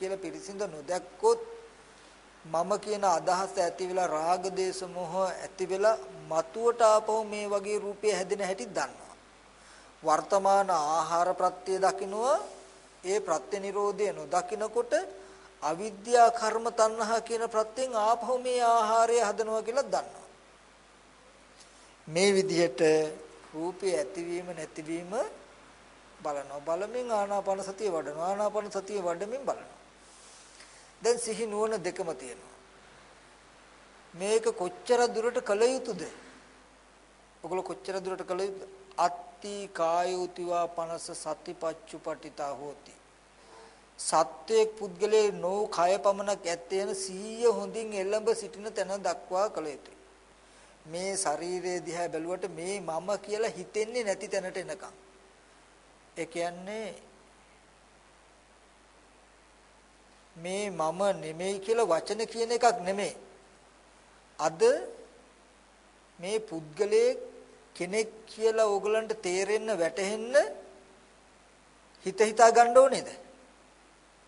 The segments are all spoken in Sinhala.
කියලා පිරිසිඳ නොදැක්කොත් මම කියන අදහස ඇති වෙලා රාග දේශ මොහ ඇති වෙලා මතුවට ආපහු මේ වගේ රූපය හැදෙන හැටි දන්නවා. වර්තමාන ආහාර ප්‍රත්‍ය දකින්නවා ඒ ප්‍රත්‍ය නිරෝධය නොදකින්නකොට අවිද්‍යා කර්ම තණ්හා කියන ප්‍රත්‍යෙන් ආපහු මේ ආහාරය හදනවා කියලා දන්නවා. මේ විදිහට රූපේ ඇතිවීම නැතිවීම බලනවා. බලමින් ආනාපාන සතිය වඩනවා. ආනාපාන සතිය වඩමින් බලනවා. දැන් සිහි නුවණ දෙකම තියෙනවා. මේක කොච්චර දුරට කළ යුතුද? ඔගොල්ලෝ කොච්චර දුරට කළ යුතුද? අත්ති කායෝතිවා පනස සතිපච්චුපටිතා හෝති. සත්වයේ පුද්ගලයේ නෝ කය පමණක් ඇත්තේන සීය හොඳින් එළඹ සිටින තැන දක්වා කළ යුතුයි. මේ ශරීරයේ දිහා බැලුවට මේ මම කියලා හිතෙන්නේ නැති තැනට එනකම්. ඒ කියන්නේ මේ මම නෙමෙයි කියලා වචන කියන එකක් නෙමෙයි. අද මේ පුද්ගලයේ කෙනෙක් කියලා ඕගලන්ට තේරෙන්න වැටහෙන්න හිත හිතා ගන්න ඕනේද?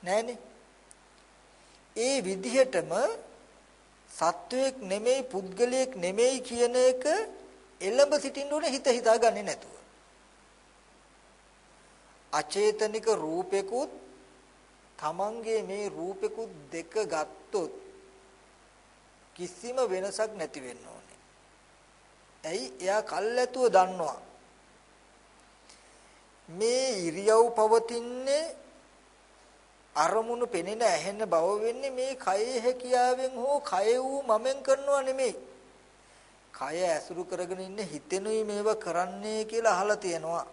නෑනේ. ඒ විදිහටම සත්වයක් නෙමෙයි පුද්ගලයෙක් නෙමෙයි කියන එක එළඹ සිටින්න ඕනේ හිත හිතා ගන්නේ නැතුව. අචේතනික රූපෙකුත් තමන්ගේ මේ රූපෙකුත් දෙක ගත්තොත් කිසිම වෙනසක් නැති වෙන්න ඕනේ. ඇයි? එයා කල්ැතුව දන්නවා. මේ ඉරියව් පවතින්නේ අරමුණු පෙනෙන ඇහෙන බව වෙන්නේ මේ කයේ හැකියාවෙන් හෝ කය වූ මමෙන් කරනවා නෙමෙයි. කය ඇසුරු කරගෙන ඉන්න හිතෙනුයි මේව කරන්නේ කියලා අහලා තියෙනවා.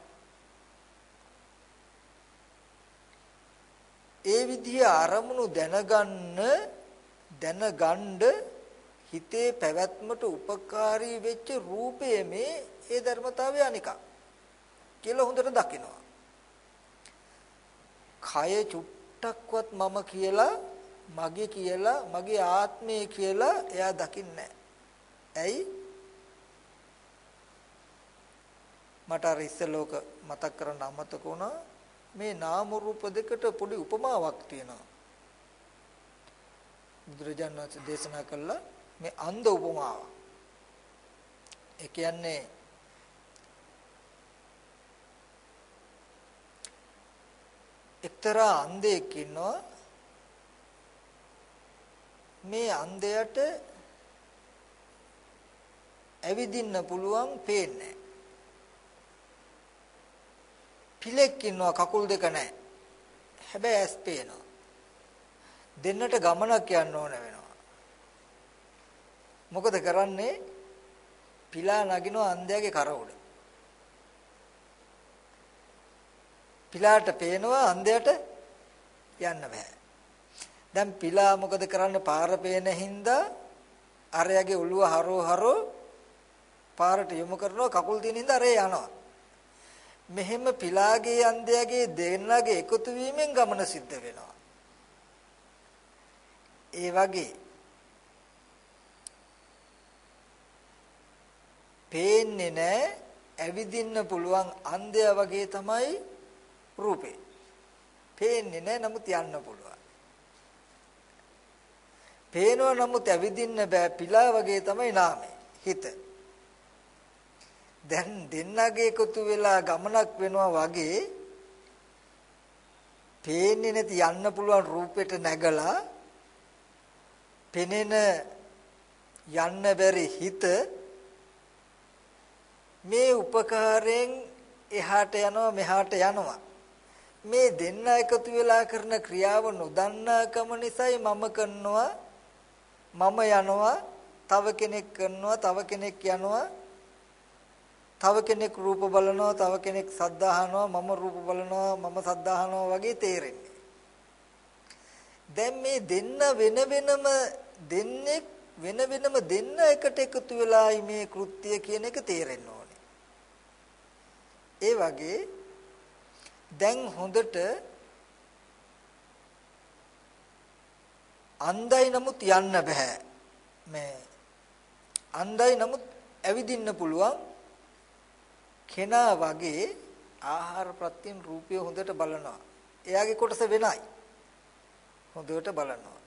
ඒ විදිහේ අරමුණු දැනගන්න දැනගන්න හිතේ පැවැත්මට උපකාරී වෙච්ච රූපය මේ ඒ ධර්මතාවය අනික කියලා හොඳට දකිනවා. කය චුට්ටක්වත් මම කියලා මගේ කියලා මගේ ආත්මය කියලා එයා දකින්නේ ඇයි? මට අර ඉස්සෙල්ලෝක මතක් කරන්න අමතක වුණා මේ නාම රූප දෙකට පොඩි උපමාවක් තියෙනවා. බුදුරජාණන් වහන්සේ දේශනා කළා මේ අන්ධ උපමාව. ඒ කියන්නේ එක්තරා අන්ධයෙක් ඉන්නවා මේ අන්ධයට ඇවිදින්න පුළුවන් පේන්නේ පිලෙක් ඉන්නවා කකුල් දෙක නැහැ. හැබැයි ඇස් පේනවා. දෙන්නට ගමනක් යන්න ඕන වෙනවා. මොකද කරන්නේ? පිලා නගිනවා අන්ධයාගේ කර උඩ. පිලාට පේනවා අන්ධයට යන්න බෑ. දැන් පිලා මොකද කරන්නේ? පාර පේන හින්දා අරයාගේ ඔළුව හරෝ හරෝ පාරට යොමු කරනවා කකුල් තියෙන හින්දා අරේ යනවා. මෙහෙම පිලාගේ අන්ධයාගේ දෙන්නගේ එකතු වීමෙන් ගමන සිද්ධ වෙනවා. ඒ වගේ පේන්නේ නැහැ ඇවිදින්න පුළුවන් අන්ධයා වගේ තමයි රූපේ. පේන්නේ නැහැ නමුත් යන්න පුළුවන්. පේනව නමුත් ඇවිදින්න බෑ පිලා වගේ තමයි නාමය. හිත. දැන් දෙන්නගේ එකතු වෙලා ගමනක් වෙනවා වගේ පේන්නේ නැති යන්න පුළුවන් රූපෙට නැගලා පෙනෙන යන්න බැරි හිත මේ උපකාරයෙන් එහාට යනවා මෙහාට යනවා. මේ දෙන්න එකතු වෙලා කරන ක්‍රියාව නොදන්නාකම නිසායි මම කරනවා මම යනවා තව කෙනෙක් කරනවා තව කෙනෙක් යනවා. තව කෙනෙක් රූප බලනවා තව කෙනෙක් සද්ද අහනවා මම රූප බලනවා මම සද්ද අහනවා වගේ තේරෙන්නේ. දැන් මේ දෙන්න වෙන වෙනම දෙන්නේ වෙන වෙනම දෙන්න එකට එකතු වෙලායි මේ කෘත්‍ය කියන එක තේරෙන්න ඕනේ. ඒ වගේ දැන් හොඳට අන්දයි නමුත් යන්න බෑ. මේ අන්දයි නමුත් ඇවිදින්න පුළුවන්. කෙනා වගේ ආහාර ප්‍රත්‍යයෙන් රූපය හොඳට බලනවා. එයාගේ කොටස වෙනයි. හොඳට බලනවා.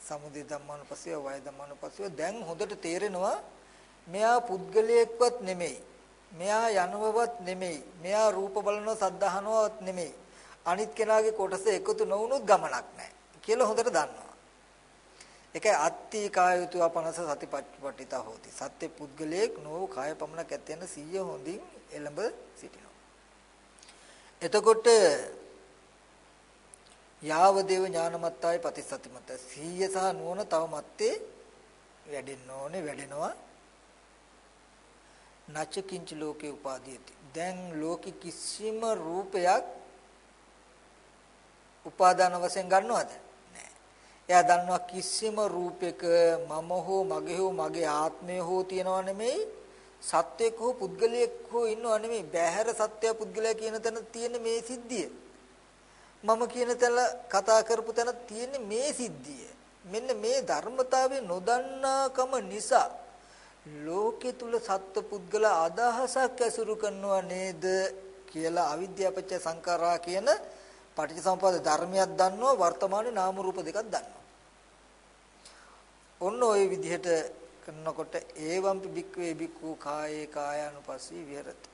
සමුදය ධම්මානුපස්සීව වය ධම්මානුපස්සීව දැන් හොඳට තේරෙනවා මෙයා පුද්ගලයෙක්වත් නෙමෙයි. මෙයා යනවවත් නෙමෙයි. මෙයා රූප බලනවා සද්ධාහනවත් නෙමෙයි. අනිත් කෙනාගේ කොටස එකතු නොවුනොත් ගමනක් නැහැ කියලා හොඳට දන්නවා. ඒකයි අත්ති කායුතු අපනස සතිපට්ඨිතා හෝති. සත්‍ය පුද්ගලයෙක් නොව කාය පමණක් ඇත්තෙන සිහිය හොඳින් එළඹ සිටිනවා. එතකොට යාව දේව ඥානමත්තායි ප්‍රතිසතිමත් සිහිය සහ නුවණ තව මැත්තේ වැඩෙන්න ඕනේ වැඩෙනවා. නච කිංච ලෝකේ උපාදීයති. දැන් ලෝකෙ කිසිම රූපයක් උපාදාන වශයෙන් ගන්නවද? එයා දන්නවා කිසිම රූපයක මම හෝ මගේ හෝ මගේ ආත්මය හෝ තියනව නෙමෙයි සත්‍යයක් හෝ පුද්ගලයෙක් හෝ ඉන්නව නෙමෙයි. බෑහැර සත්‍ය පුද්ගලයා කියන තැන තියෙන මේ සිද්ධිය. මම කියන තැන කතා කරපු තැන තියෙන මේ සිද්ධිය. මෙන්න මේ ධර්මතාවය නොදන්නාකම නිසා ලෝකේ තුල සත්ත්ව පුද්ගල අදහසක් ඇසුරු කරනවා නේද කියලා අවිද්‍යාපච්ච සංකාරා කියන පටිච්චසමුප්පාද ධර්මයක් දන්නවා වර්තමානයේ නාම රූප දෙකක් දන්නවා. ඔන්න ওই විදිහට කරනකොට ඒවම්පි බික්වේ බික්කු කායේ කායානුපස්සී විහෙරති.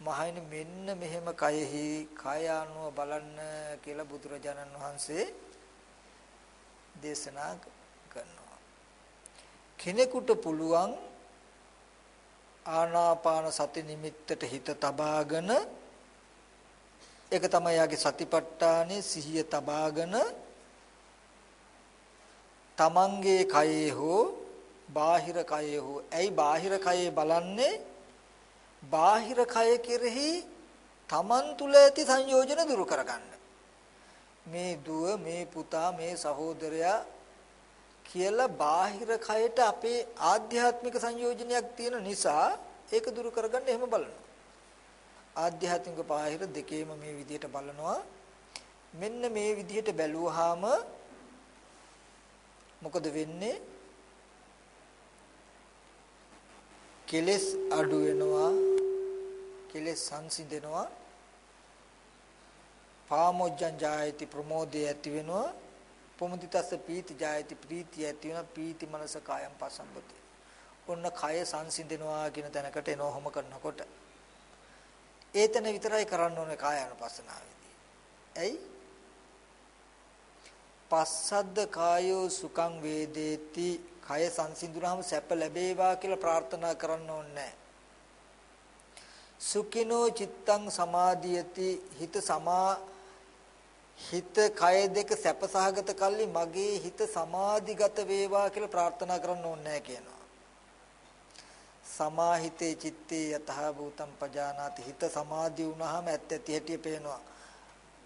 මහයින මෙන්න මෙහෙම කයෙහි කායානුව බලන්න කියලා බුදුරජාණන් වහන්සේ දේශනා කරනවා. කෙනෙකුට පුළුවන් ආනාපාන සති නිමිත්තට හිත තබාගෙන ඒක තමයි යාගේ සතිපට්ඨානේ සිහිය තබාගෙන තමන්ගේ කයේ හෝ බාහිර කයේ හෝ ඇයි බාහිර කයේ බලන්නේ? බාහිර කය කෙරෙහි තමන් තුල ඇති සංයෝජන දුරු කරගන්න. මේ දුව මේ පුතා මේ සහෝදරයා කියලා බාහිර කයට අපේ ආධ්‍යාත්මික සංයෝජනයක් තියෙන නිසා ඒක දුරු කරගන්න එහෙම බලනවා. ආධ්‍යාත්මික බාහිර දෙකේම මේ විදිහට බලනවා. මෙන්න මේ විදිහට බැලුවාම මොකද වෙන්නේ? කෙලස් අඩු වෙනවා කෙලස් සංසිඳෙනවා. පාමොජ්ජං ජායති ප්‍රමෝදය ඇති වෙනවා. පොමුදිතස්ස පීති ජායති ප්‍රීතිය ඇති වෙනවා. පීති මනස කායම් පසම්පති ඔන්න කය සංසිඳෙනවා කියන තැනකට එනවහම කරනකොට. ඒතන විතරයි කරන්න ඕනේ කායानुපස්සනාවේදී. ඇයි? පස්සද්ද කායෝ සුඛං වේදේති. කය සංසිඳුනහම සැප ලැබේවා කියලා ප්‍රාර්ථනා කරන්න ඕනේ සුඛිනෝ චිත්තං සමාධියති. හිත සමා හිත කය දෙක සැපසහගත කල්ලි මගේ හිත සමාධිගත වේවා කියලා ප්‍රාර්ථනා කරන්න ඕනේ කියනවා. සමාහිතේ චිත්තේ යතහ භූතම් පජානාති. හිත සමාධි වුණාම ඇත්ත ඇති හැටි පේනවා.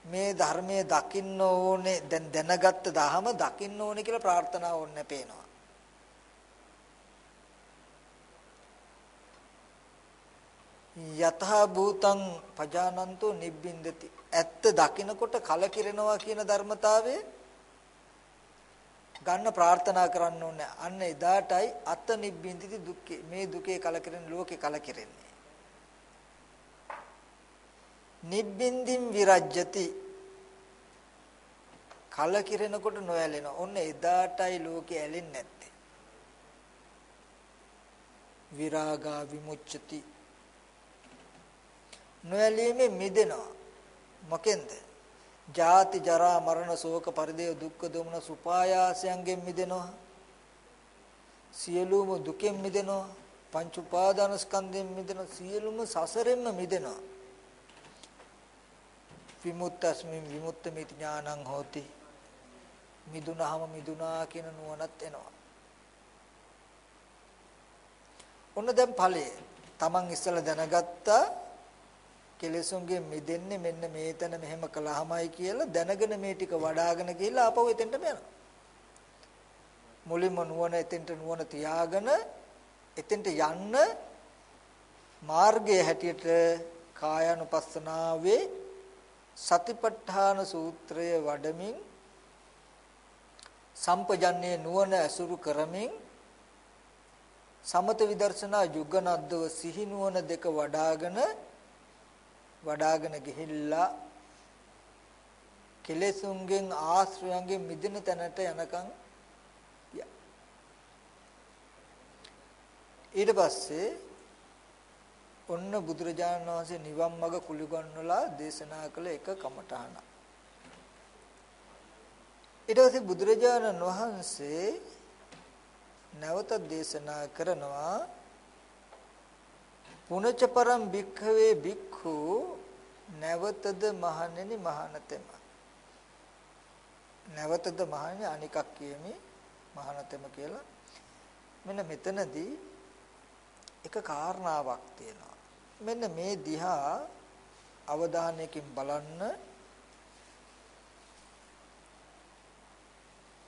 මේ ධර්මයේ දකින්න ඕනේ දැන් දැනගත්ත දහම දකින්න ඕනේ කියලා ප්‍රාර්ථනා ඕනේ පේනවා යතහ භූතං පජානන්තෝ නිබ්බින්දති ඇත්ත දකිනකොට කලකිරෙනවා කියන ධර්මතාවය ගන්න ප්‍රාර්ථනා කරන්න ඕනේ. අන්න එදාටයි අත නිබ්බින්දිති දුක්ඛේ. මේ දුකේ කලකිරෙන ලෝකේ කලකිරෙන්නේ. නිබ්බින්දින් විරජ්‍යති. කලකිරෙනකොට නොඇලෙනවා. ඔන්න එදාටයි ලෝකේ ඇලෙන්නේ නැත්තේ. විරාගා විමුච්ඡති. නොඇලීමේ මිදෙනවා. මොකෙන්ද? ජාති ජරා මරණ ශෝක පරිදේව දුක්ඛ දෝමන සුපායාසයන්ගෙන් මිදෙනවා සියලුම දුකෙන් මිදෙනවා පංච උපාදාන ස්කන්ධයෙන් මිදෙනවා සියලුම සසරෙන්ම මිදෙනවා විමුක්තස්මින් විමුක්තමිති ඥානං හෝති. මිදුනහම මිදුනා කියන නුවණත් එනවා. ඔන්න දැන් ඵලය. තමන් ඉස්සලා දැනගත්තා කෙලෙසුන්ගේ මිදෙන්නේ මෙන්න මේතන මෙහෙම කළාමයි කියලා දැනගෙන මේ ටික වඩ아가න කියලා ආපහු එතෙන්ටම යනවා. මුලින්ම නුවණ එතෙන්ට නුවණ තියාගෙන එතෙන්ට යන්න මාර්ගයේ හැටියට කායानुපස්සනාවේ සතිපට්ඨාන සූත්‍රය වඩමින් සම්පජන්නේ නුවණ ඇසුරු කරමින් සමත විදර්ශනා යුගනද්දව සිහි නුවණ දෙක වඩ아가න වඩාගෙන ගිහිල්ලා කෙලෙසුන්ගෙන් ආශ්‍රයන්ගෙන් මිදෙන තැනට යනකම් ඊට පස්සේ ඔන්න බුදුරජාණන් වහන්සේ නිවන් මඟ කුලිගන්වලා දේශනා කළ එක කමඨහන. ඊට පස්සේ බුදුරජාණන් වහන්සේ නැවත දේශනා කරනවා පුනච පරම් භික්ඛවේ භික්ඛු නැවතද මහණෙනි මහානතෙම. නැවතද මහණෙනි අනිකක් කියමි මහානතෙම කියලා. මෙන්න මෙතනදී එක කාරණාවක් තියෙනවා. මෙන්න මේ දිහා අවධානයකින් බලන්න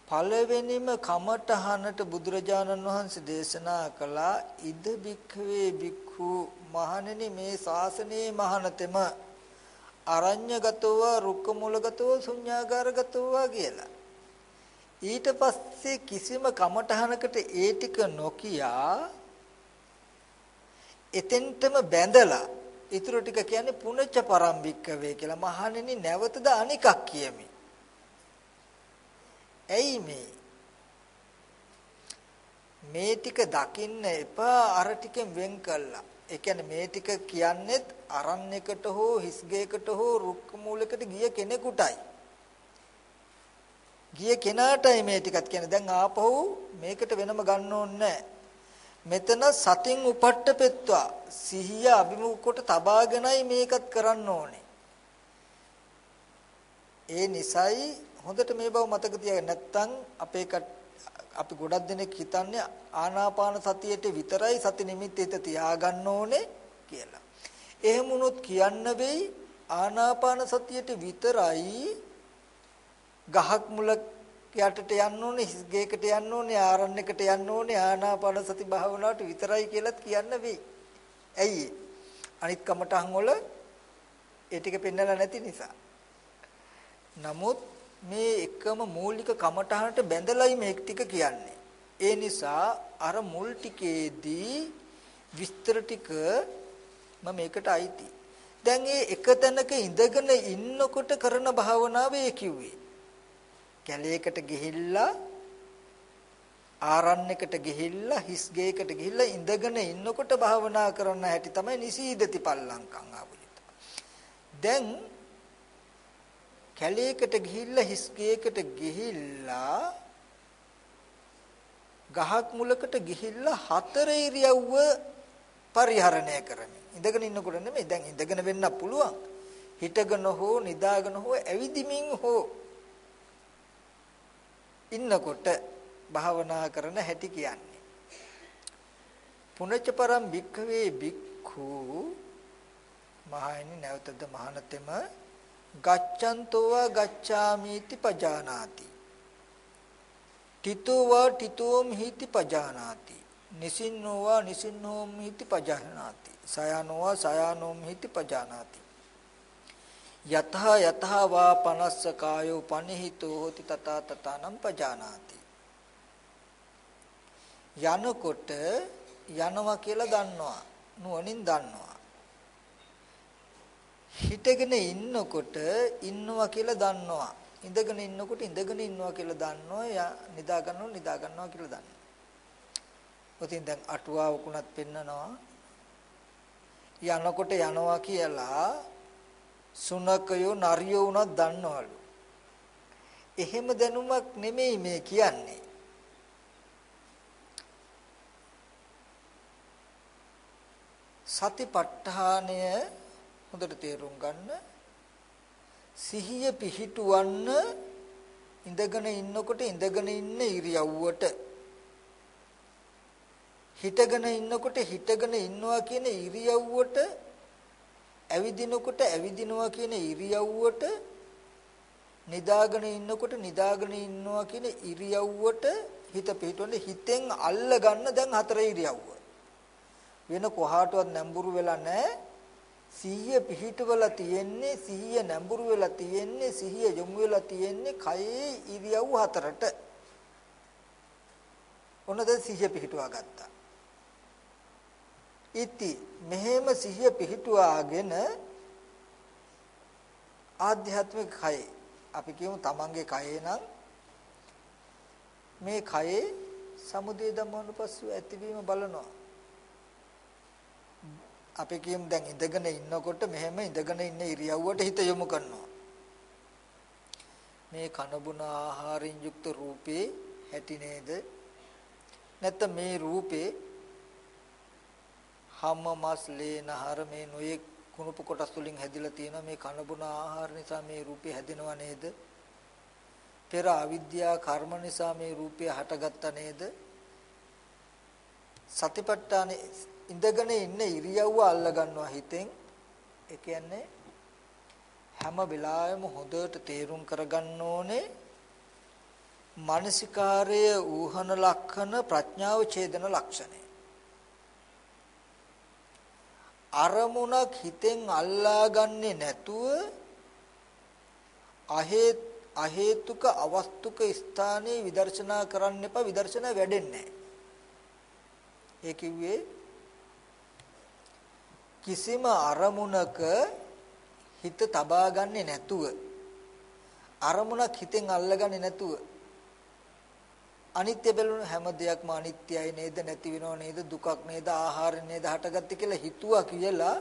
පළවෙනිම කමඨහනට බුදුරජාණන් වහන්සේ දේශනා කළා ඉද බික්ඛවේ බික්ඛු මහණෙනි මේ ශාසනයේ මහණතෙම අරඤ්‍යගතව රුක්කමූලගතව ශුඤ්ඤාගාරගතව කියලා. ඊට පස්සේ කිසිම කමඨහනකට ඒ ටික නොකියා එතෙන්ටම බැඳලා ඊටු ටික කියන්නේ පුනච්ච පරම්පික්කවේ කියලා මහණෙනි නැවතද අනිකක් කියමි. ඇයි මේ? මේ ටික දකින්න එපා අර ටිකෙන් වෙන් කළා. ඒ කියන්නේ මේ ටික කියන්නේත් අරණ්‍යකට හෝ හිස්ගේකට හෝ රුක්ක මූලයකට ගිය කෙනෙකුටයි. ගිය කෙනාටයි මේ ටිකත් කියන්නේ. දැන් ආපහු මේකට වෙනම ගන්න ඕනේ මෙතන සතින් උපට්ඨපෙත්වා සිහිය අභිමුඛ කොට තබාගෙනයි මේකත් කරන්න ඕනේ. ඒ නිසයි හොඳට මේ බව මතක තියාගන්න නැත්නම් අපේ අපි ගොඩක් දෙනෙක් හිතන්නේ ආනාපාන සතියේට විතරයි සති නිමිත්ත හිත තියාගන්න ඕනේ කියලා. එහෙම වුණොත් කියන්න වෙයි ආනාපාන සතියේට විතරයි ගහක් මුල යටට යන්න ඕනේ හිස්ගේකට යන්න ඕනේ ආරණ්‍යකට යන්න ඕනේ ආනාපාන සති භාවනාවට විතරයි කියලාත් කියන්න වෙයි. ඇයි? අනිත් කමටහන් වල ඒ ටික පෙන්නලා නැති නිසා. නමුත් මේ එකම මූලික කමඨහනට බැඳලයි මේ ටික කියන්නේ. ඒ නිසා අර මුල් ටිකේදී විස්තර ටික මම මේකට අයිති. දැන් මේ එක තැනක ඉඳගෙන ඉන්නකොට කරන භාවනාව ඒ කිව්වේ. කැලේකට ගිහිල්ලා ආරණ්‍යකට ගිහිල්ලා හිස් ගේකට ගිහිල්ලා ඉඳගෙන ඉන්නකොට භාවනා කරන්න හැටි තමයි නිසීදති පල්ලංකම් ආවුලිත. දැන් කැලේකට ගිහිල්ලා හිස් ගේකට ගිහිල්ලා ගහක් මුලකට ගිහිල්ලා හතර ඉරියව්ව පරිහරණය කරමි. ඉඳගෙන ඉන්නකොට නෙමෙයි දැන් ඉඳගෙන වෙන්න පුළුවන්. හිටගෙන හෝ නිදාගෙන හෝ ඇවිදිමින් හෝ ඉන්නකොට භාවනා කරන හැටි කියන්නේ. පුනච්ච පරම් භික්ඛවේ භික්ඛු මහණෙනි නැවතද මහානතෙම ගච්ඡන්තෝවා ගච්ඡාමීති පජානාති. තිතෝවා තිතෝම් හිති පජානාති. නිසින්නෝවා නිසින්නෝම් හිති පජානාති. සයනෝවා සයනෝම් හිති පජානාති. යතහ යතහ වා පනස්ස කායෝ පනිහිතෝ hoti තථා තථානම් පජානාති. යනකොට යනවා කියලා දන්නවා. නුවණින් දන්නවා. හිටගෙන ඉන්නකොට ඉන්නවා කියලා දන්නවා. ඉඳගෙන ඉන්නකොට ඉඳගෙන ඉන්නවා කියලා දන්නවා. නිදා ගන්නවා නිදා ගන්නවා කියලා දන්නවා. ඔතින් දැන් අටුවාවකුණත් පෙන්නනවා. යනකොට යනවා කියලා සුනකයෝ නරියෝ උනත් දන්නවලු. එහෙම දැනුමක් නෙමෙයි මේ කියන්නේ. සතිපට්ඨානය හොඳට තේරුම් ගන්න සිහිය පිහිටුවන්න ඉඳගෙන ඉන්නකොට ඉඳගෙන ඉන්න ඉරියව්වට හිටගෙන ඉන්නකොට හිටගෙන ඉන්නවා කියන ඉරියව්වට ඇවිදිනකොට ඇවිදිනවා කියන ඉරියව්වට නිදාගෙන ඉන්නකොට නිදාගෙන ඉන්නවා කියන ඉරියව්වට හිත පිටවන්නේ හිතෙන් අල්ල ගන්න දැන් හතර ඉරියව්ව වෙන කොහාටවත් නැඹුරු වෙලා නැහැ සිහිය පිහිටවලා තියෙන්නේ සිහිය නැඹුරු වෙලා තියෙන්නේ සිහිය යොමු වෙලා තියෙන්නේ කයේ ඉරියව් හතරට. ඔන්න දැන් සිහිය පිහිටුවා ගත්තා. ඉති මෙහෙම සිහිය පිහිටුවාගෙන ආධ්‍යාත්මික කය අපි කියමු තමන්ගේ කයේ නම් මේ කයේ සමුදය ධම්මානුපස්සීව ඇතිවීම බලනවා. අපි කියමු දැන් ඉඳගෙන ඉන්නකොට මෙහෙම ඉඳගෙන ඉන්න ඉරියව්වට හිත යොමු කරනවා. මේ කනබුන ආහාරයෙන් යුක්ත රූපේ ඇති නේද? නැත්නම් මේ රූපේ හැම මස් ලේ නහර මේ නොයේ කුණුප කොටස් වලින් හැදිලා තියෙන මේ කනබුන ආහාර නිසා මේ රූපේ හැදෙනව නේද? පෙර අවිද්‍යා කර්ම නිසා මේ රූපය හටගත්තා නේද? සතිපට්ඨාන ඉඳගෙන ඉන්න ඉරියව්ව අල්ල ගන්නවා හිතෙන්. ඒ කියන්නේ හැම වෙලාවෙම හොඳට තේරුම් කරගන්න ඕනේ මානසිකාර්ය ඌහන ලක්ෂණ ප්‍රඥාව ඡේදන ලක්ෂණය. අරමුණක් හිතෙන් අල්ලාගන්නේ නැතුව අහේත් අහේතුක අවස්තුක ස්ථානයේ විදර්ශනා කරන්න එපා. විදර්ශනා වැඩෙන්නේ ඒ කිව්වේ කිසිම අරමුණක හිත තබා ගන්නේ නැතුව අරමුණක් හිතෙන් අල්ලගන්නේ නැතුව අනිත්‍ය බැලුන හැම දෙයක්ම අනිත්‍යයි නේද නැති වෙනව නේද දුකක් නේද ආහාර නේද හටගත්තේ කියලා හිතුවා කියලා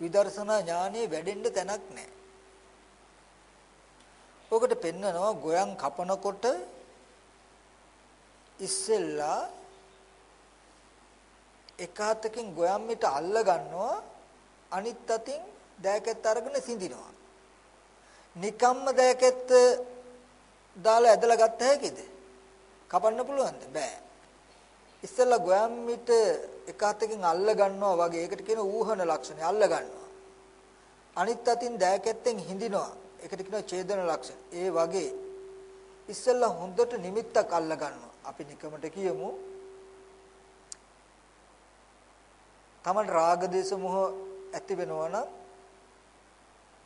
විදර්ශනා ඥානෙ වැඩෙන්න තැනක් නැහැ. ඔකට පෙන්නනවා ගොයන් කපනකොට ඉස්සෙල්ලා එක හතකින් ගොයන් මිට අල්ල ගන්නවා අනිත් අතින් දෑකැත්ත අරගෙන සිඳිනවා. නිකම්ම දෑකැත්ත දාලා ඇදලා ගත්ත හැකිද? කපන්න පුළුවන්ද? බෑ. ඉස්සෙල්ලා ගොයම් මිට එක අතකින් අල්ල ගන්නවා වගේ ඒකට කියන ඌහන ලක්ෂණය අල්ල ගන්නවා. අනිත් අතින් දෑකැත්තෙන් හිඳිනවා. ඒකට කියනවා ඡේදන ලක්ෂණ. ඒ වගේ ඉස්සෙල්ලා හොඳට නිමිත්තක් අල්ල ගන්නවා. අපි නිකමට කියමු. තමන් රාග දේශ මොහ ඇති වෙනවා නම්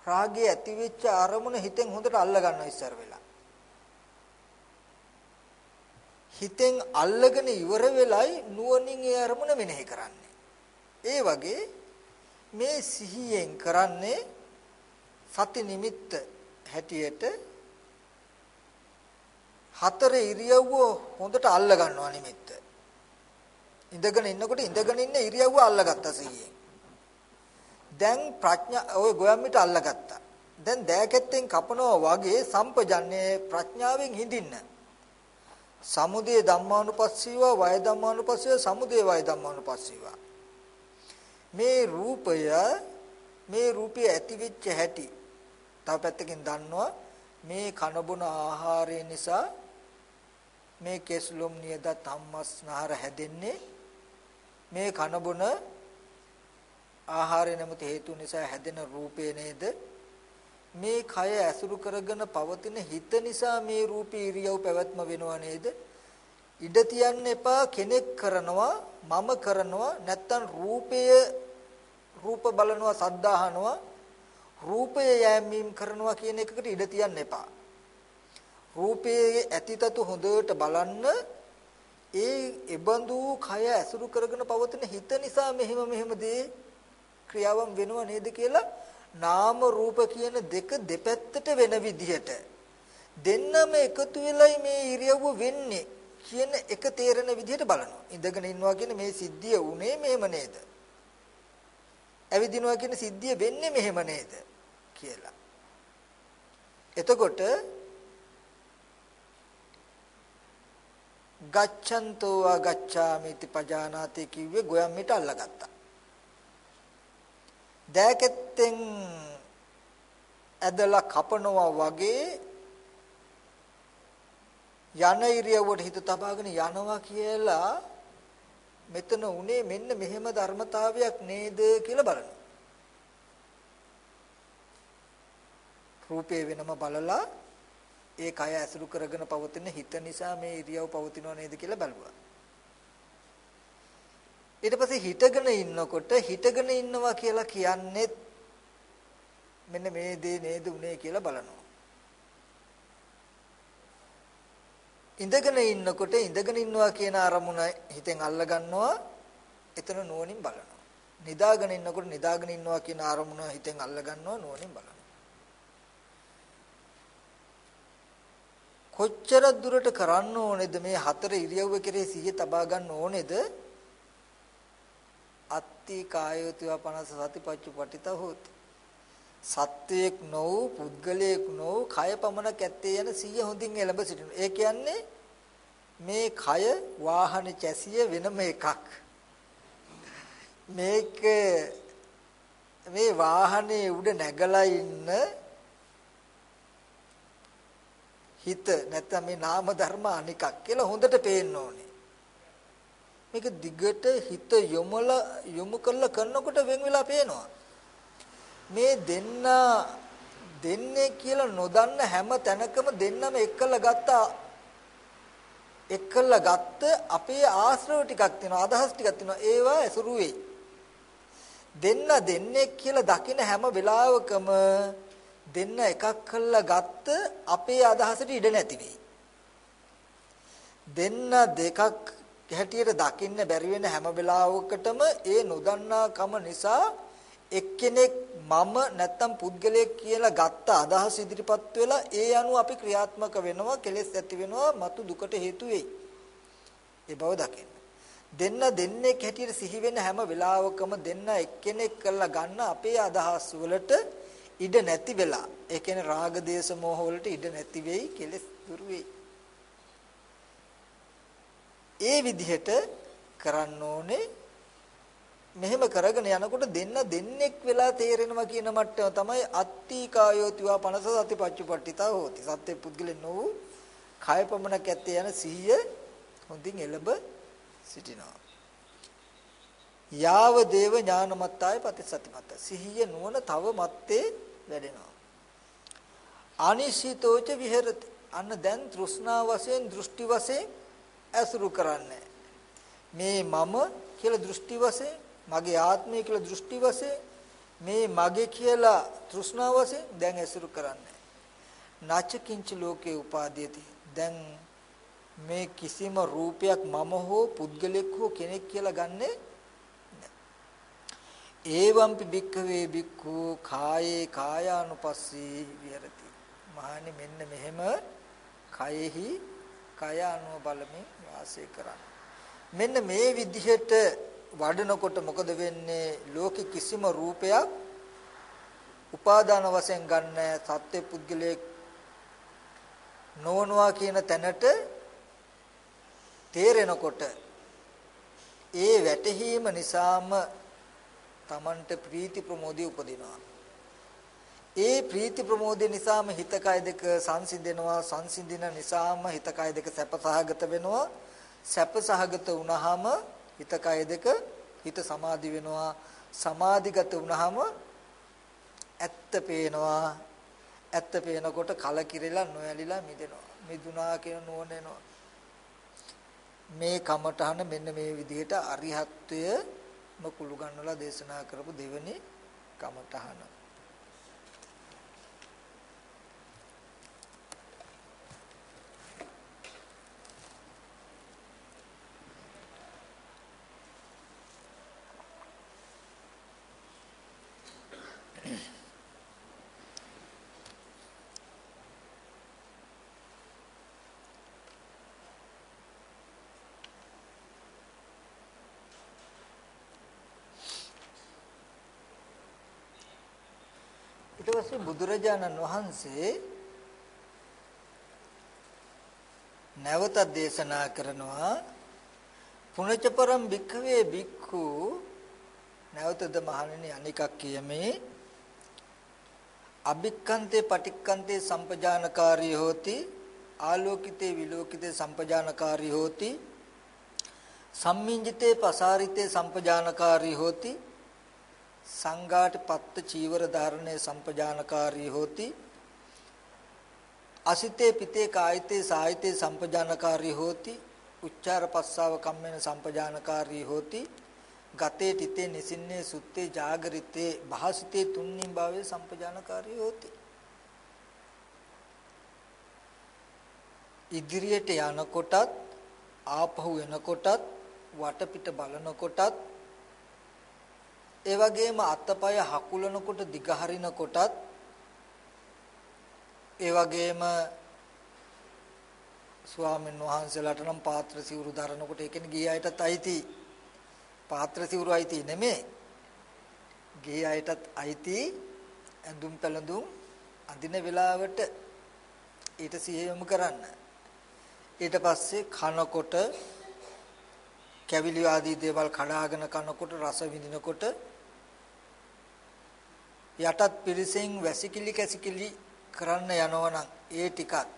රාගය ඇති වෙච්ච අරමුණ හිතෙන් හොඳට අල්ල ගන්නවා ඉස්සර වෙලා. හිතෙන් අල්ලගෙන ඉවර වෙලයි නුවණින් ඒ අරමුණ මෙනෙහි කරන්නේ. ඒ වගේ මේ සිහියෙන් කරන්නේ සති නිමිත්ත හැටියට හතර ඉරියව්ව හොඳට අල්ල ගන්නවා නිමිත්ත. ඉඳගෙන ඉන්නකොට ඉඳගෙන ඉන්න ඉරියව්ව අල්ලගත්තා සිහියෙන්. දැන් ප්‍රඥා ඔය ගොයම්මිට අල්ලගත්තා. දැන් දෑකැත්තෙන් කපනවා වගේ සම්පජන්නේ ප්‍රඥාවෙන් හිඳින්න. සමුදය ධම්මානුපස්සීව වය ධම්මානුපස්සීව සමුදය වය ධම්මානුපස්සීව මේ රූපය මේ රූපය ඇති වෙච්ච හැටි තව පැත්තකින් දන්නවා. මේ කනබුන ආහාරය නිසා මේ කෙස්ලොම් නියද තම්මස්නහර හැදෙන්නේ. මේ කනබුන ආහාරය නැමති හේතු නිසා හැදෙන රූපේ නේද? මේ කය ඇසුරු කරගෙන පවතින හිත නිසා මේ රූපී ඉරියව් පැවැත්ම වෙනව නේද? ඉඩ තියන්න එපා කෙනෙක් කරනවා මම කරනවා නැත්තම් රූපය රූප බලනවා සද්ධාහනවා රූපය යෑමීම් කරනවා කියන එකකට ඉඩ තියන්න එපා. රූපයේ ඇතිතතු හොඳට බලන්න ඒ එබඳු කය ඇසුරු කරගෙන පවතින හිත නිසා මෙහෙම මෙහෙම දේ ක්‍රියාවන් වෙනව නේද කියලා නාම රූප කියන දෙක දෙපැත්තට වෙන විදිහට දෙන්නම එකතු වෙලයි මේ ඉරියව්ව වෙන්නේ කියන එක තේරෙන විදිහට බලනවා. ඉඳගෙන ඉන්නවා කියන මේ සිද්ධිය උනේ මෙහෙම නේද? ඇවිදිනවා කියන සිද්ධිය වෙන්නේ මෙහෙම නේද කියලා. එතකොට ගච්ඡන්තෝ වා ගච්ඡාමිති පජානාති කිව්වේ ගොයම් මිට අල්ලගත්තා. දෑකෙත්තෙන් ඇදලා කපනවා වගේ යන ඉරියව්වට හිත තබාගෙන යනවා කියලා මෙතන උනේ මෙන්න මෙහෙම ධර්මතාවයක් නේද කියලා බලනවා. රූපේ වෙනම බලලා ඒ කය ඇසුරු කරගෙන පවතින හිත නිසා මේ ඉරියව් පවතිනව නේද කියලා බලුවා. ඊට පස්සේ හිටගෙන ඉන්නකොට හිටගෙන ඉන්නවා කියලා කියන්නේ මෙන්න මේ දේ නේද උනේ කියලා බලනවා. ඉඳගෙන ඉන්නකොට ඉඳගෙන ඉන්නවා කියන අරමුණ හිතෙන් අල්ල ගන්නවා එතන නුවණින් බලනවා. නිදාගෙන ඉන්නකොට නිදාගෙන ඉන්නවා කියන අරමුණ හිතෙන් අල්ල ගන්නවා නුවණින් බලනවා. කොච්චර දුරට කරන්න ඕනේද මේ හතර ඉරියව්ව කෙරේ සිහිය තබා ගන්න ඕනේද අත්ති කායෝතිව 50 සතිපච්චුපටිත හොති සත්වයක් නො වූ පුද්ගලයෙක් නො වූ කය පමණක් ඇත්තේ යන සිහිය හොඳින් එළඹ සිටින. ඒ කියන්නේ මේ කය වාහන චැසිය වෙනම එකක්. මේක මේ වාහනේ උඩ නැගලා ඉන්න හිත නැත්නම් මේ නාම ධර්ම අනිකක් කියලා හොඳට පේන්න ඕනේ. මේක දිගට හිත යොමල යොමු කරලා කරනකොට වෙන් වෙලා පේනවා. මේ දෙන්න දෙන්නේ කියලා නොදන්න හැම තැනකම දෙන්නම එක්කලා ගත්තා එක්කලා ගත්ත අපේ ආශ්‍රව ටිකක් තියෙනවා අදහස් ටිකක් තියෙනවා ඒවා ඇසුරු වෙයි දෙන්න දෙන්නේ කියලා දකින හැම වෙලාවකම දෙන්න එකක් කළා ගත්ත අපේ අදහසට ඉඩ නැති වෙයි. දෙන්න දෙකක් හැටියට දකින්න බැරි වෙන හැම වෙලාවකටම ඒ නොදන්නා කම නිසා එක්කෙනෙක් මම නැත්තම් පුද්ගලයෙක් කියලා ගත්ත අදහස ඉදිරිපත් වෙලා ඒ අනුව අපි ක්‍රියාත්මක වෙනවා කෙලෙස් ඇති වෙනවා මතු දුකට හේතු වෙයි. ඒ බව දකින්න. දෙන්න දෙන්නේ හැටියට සිහි වෙන හැම වෙලාවකම දෙන්න එක්කෙනෙක් කරලා ගන්න අපේ අදහස් වලට ඉඩ නැති වෙලා ඒ කියන්නේ රාග දේශ මොහ වලට ඉඩ නැති වෙයි කෙලෙස් දුරු වෙයි. ඒ විදිහට කරන්න ඕනේ මෙහෙම කරගෙන යනකොට දෙන්න දෙන්නෙක් වෙලා තේරෙනවා කියන මට්ටම තමයි අත්ති කායෝතිවා පනස සතිපච්චුපට්ඨිතා හෝති. සත්‍ය පුද්ගලෙන් නොවු කය පමණක් ඇත්තේ යන සිහිය හොඳින් එළඹ සිටිනවා. යාව දේව ඥානමත්තාය පතිසතිමත්ත. සිහිය නුවණ තව මත්තේ වැඩෙනවා. අනිසිතෝච විහෙරති. අන්න දැන් තෘෂ්ණා වශයෙන් දෘෂ්ටි වශයෙන් ඇසුරු කරන්නේ. මේ මම කියලා දෘෂ්ටි වශයෙන් මගේ ආත්මය කියලා දෘෂ්ටි වශයෙන් මේ මගේ කියලා තෘෂ්ණා වශයෙන් දැන් ඇසුරු කරන්නේ. නාචකින්ච ලෝකේ උපාදීයති. දැන් මේ කිසිම රූපයක් මම හෝ පුද්ගලෙක් හෝ කෙනෙක් කියලා ගන්නෙ ඒවම්පි භික්ඛවේ භික්ඛු කායේ කායානුපස්සී විහෙරති. මහණනි මෙන්න මෙහෙම කයෙහි කය අනුව බලමින් වාසය කරන්න. මෙන්න මේ විදිහට වඩනකොට මොකද වෙන්නේ? ලෝකෙ කිසිම රූපයක් උපාදාන වශයෙන් ගන්න සත්‍ය පුද්ගලයෙක් නොවනවා කියන තැනට තේරෙනකොට ඒ වැටහීම නිසාම Tamanට ප්‍රීති ප්‍රමෝදය උපදිනවා. ඒ ප්‍රීති ප්‍රමෝදය නිසාම හිත කය දෙක සංසිඳෙනවා සංසිඳින නිසාම හිත කය දෙක සැපසහගත වෙනවා සැපසහගත වුණාම හිත කය දෙක හිත සමාධි වෙනවා. සමාධිගත වුණාම ඇත්ත පේනවා. ඇත්ත පේනකොට කලකිරෙලා නොඇලිලා මිදෙනවා. මිදුනා කියන නුවණ එනවා මේ කමඨහන මෙන්න මේ විදිහට අරිහත්ත්වය මකුළු ගන්නලා දේශනා කරපු දෙවෙනි කමඨහන. ඊට පස්සේ බුදුරජාණන් වහන්සේ නැවත දේශනා කරනවා පුනචපරම් භික්ඛවේ භික්ඛු නැවතද මහණෙනි අනිකක් කියමේ. අභික්ඛන්තේ පටික්ඛන්තේ සම්පජානකාරී හෝති ආලෝකිතේ විලෝකිතේ සම්පජානකාරී හෝති සම්මිංජිතේ පසාරිතේ සම්පජානකාරී හෝති සංඝාට පත්ත චීවර ධාරණේ සම්පජානකාරී හෝති. අසිතේ පිතේ කායිතේ සායිතේ සම්පජානකාරී හෝති. උච්චාර පස්සාව කම්මෙන සම්පජානකාරී හෝති. ගතේ තිතේ නිසින්නේ සුත්තේ ජාගරිතේ භාසිතේ තුන්නින් භාවයේ සම්පජානකාරී හෝති. ඉදිරියට යනකොටත් ආපහු එනකොටත් වටපිට බලනකොටත් ඒ වගේම අත්පය හකුලනකොට දිග හරිනකොටත් ඒ වගේම ස්වාමීන් වහන්සේලාට නම් පාත්‍ර සිවුරු දරනකොට ඒ කියන්නේ ගිය අයටත් අයිති. පාත්‍ර සිවුරු අයිති නෙමෙයි. ගිය අයටත් අයිති ඇඳුම් පැළඳුම් අඳින වෙලාවට ඊට සිහියමු කරන්න. ඊට පස්සේ කනකොට කැවිලි ආදී දේවල් කඩාගෙන කනකොට රස විඳිනකොට යටත් පිරිසෙන් වැසිකිලි කැසිකිලි කරන්න යනවනම් ඒ ටිකත්.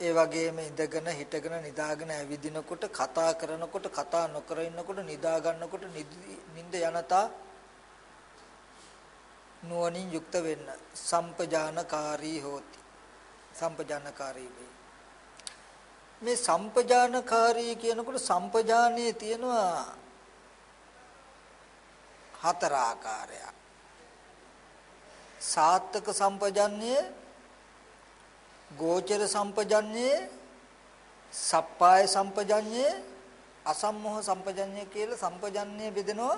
ඒ වගේම ඉඳගෙන හිටගෙන නිදාගෙන ඇවිදිනකොට කතා කරනකොට කතා නොකර ඉන්නකොට නිදා ගන්නකොට නිින්ද යනතා නුවණින් යුක්ත වෙන්න. සම්පජානකාරී හෝති. සම්පජානකාරී වේ මේ සම්පජානකාරී කියනකොට සම්පජානයේ තියෙනවා හතර ආකාරයක්. සාත්තක සම්පජන්ණය ගෝචර සම්පජන්ණය සප්පාය සම්පජන්ණය අසම්මෝහ සම්පජන්ණය කියලා සම්පජන්ණය බෙදෙනවා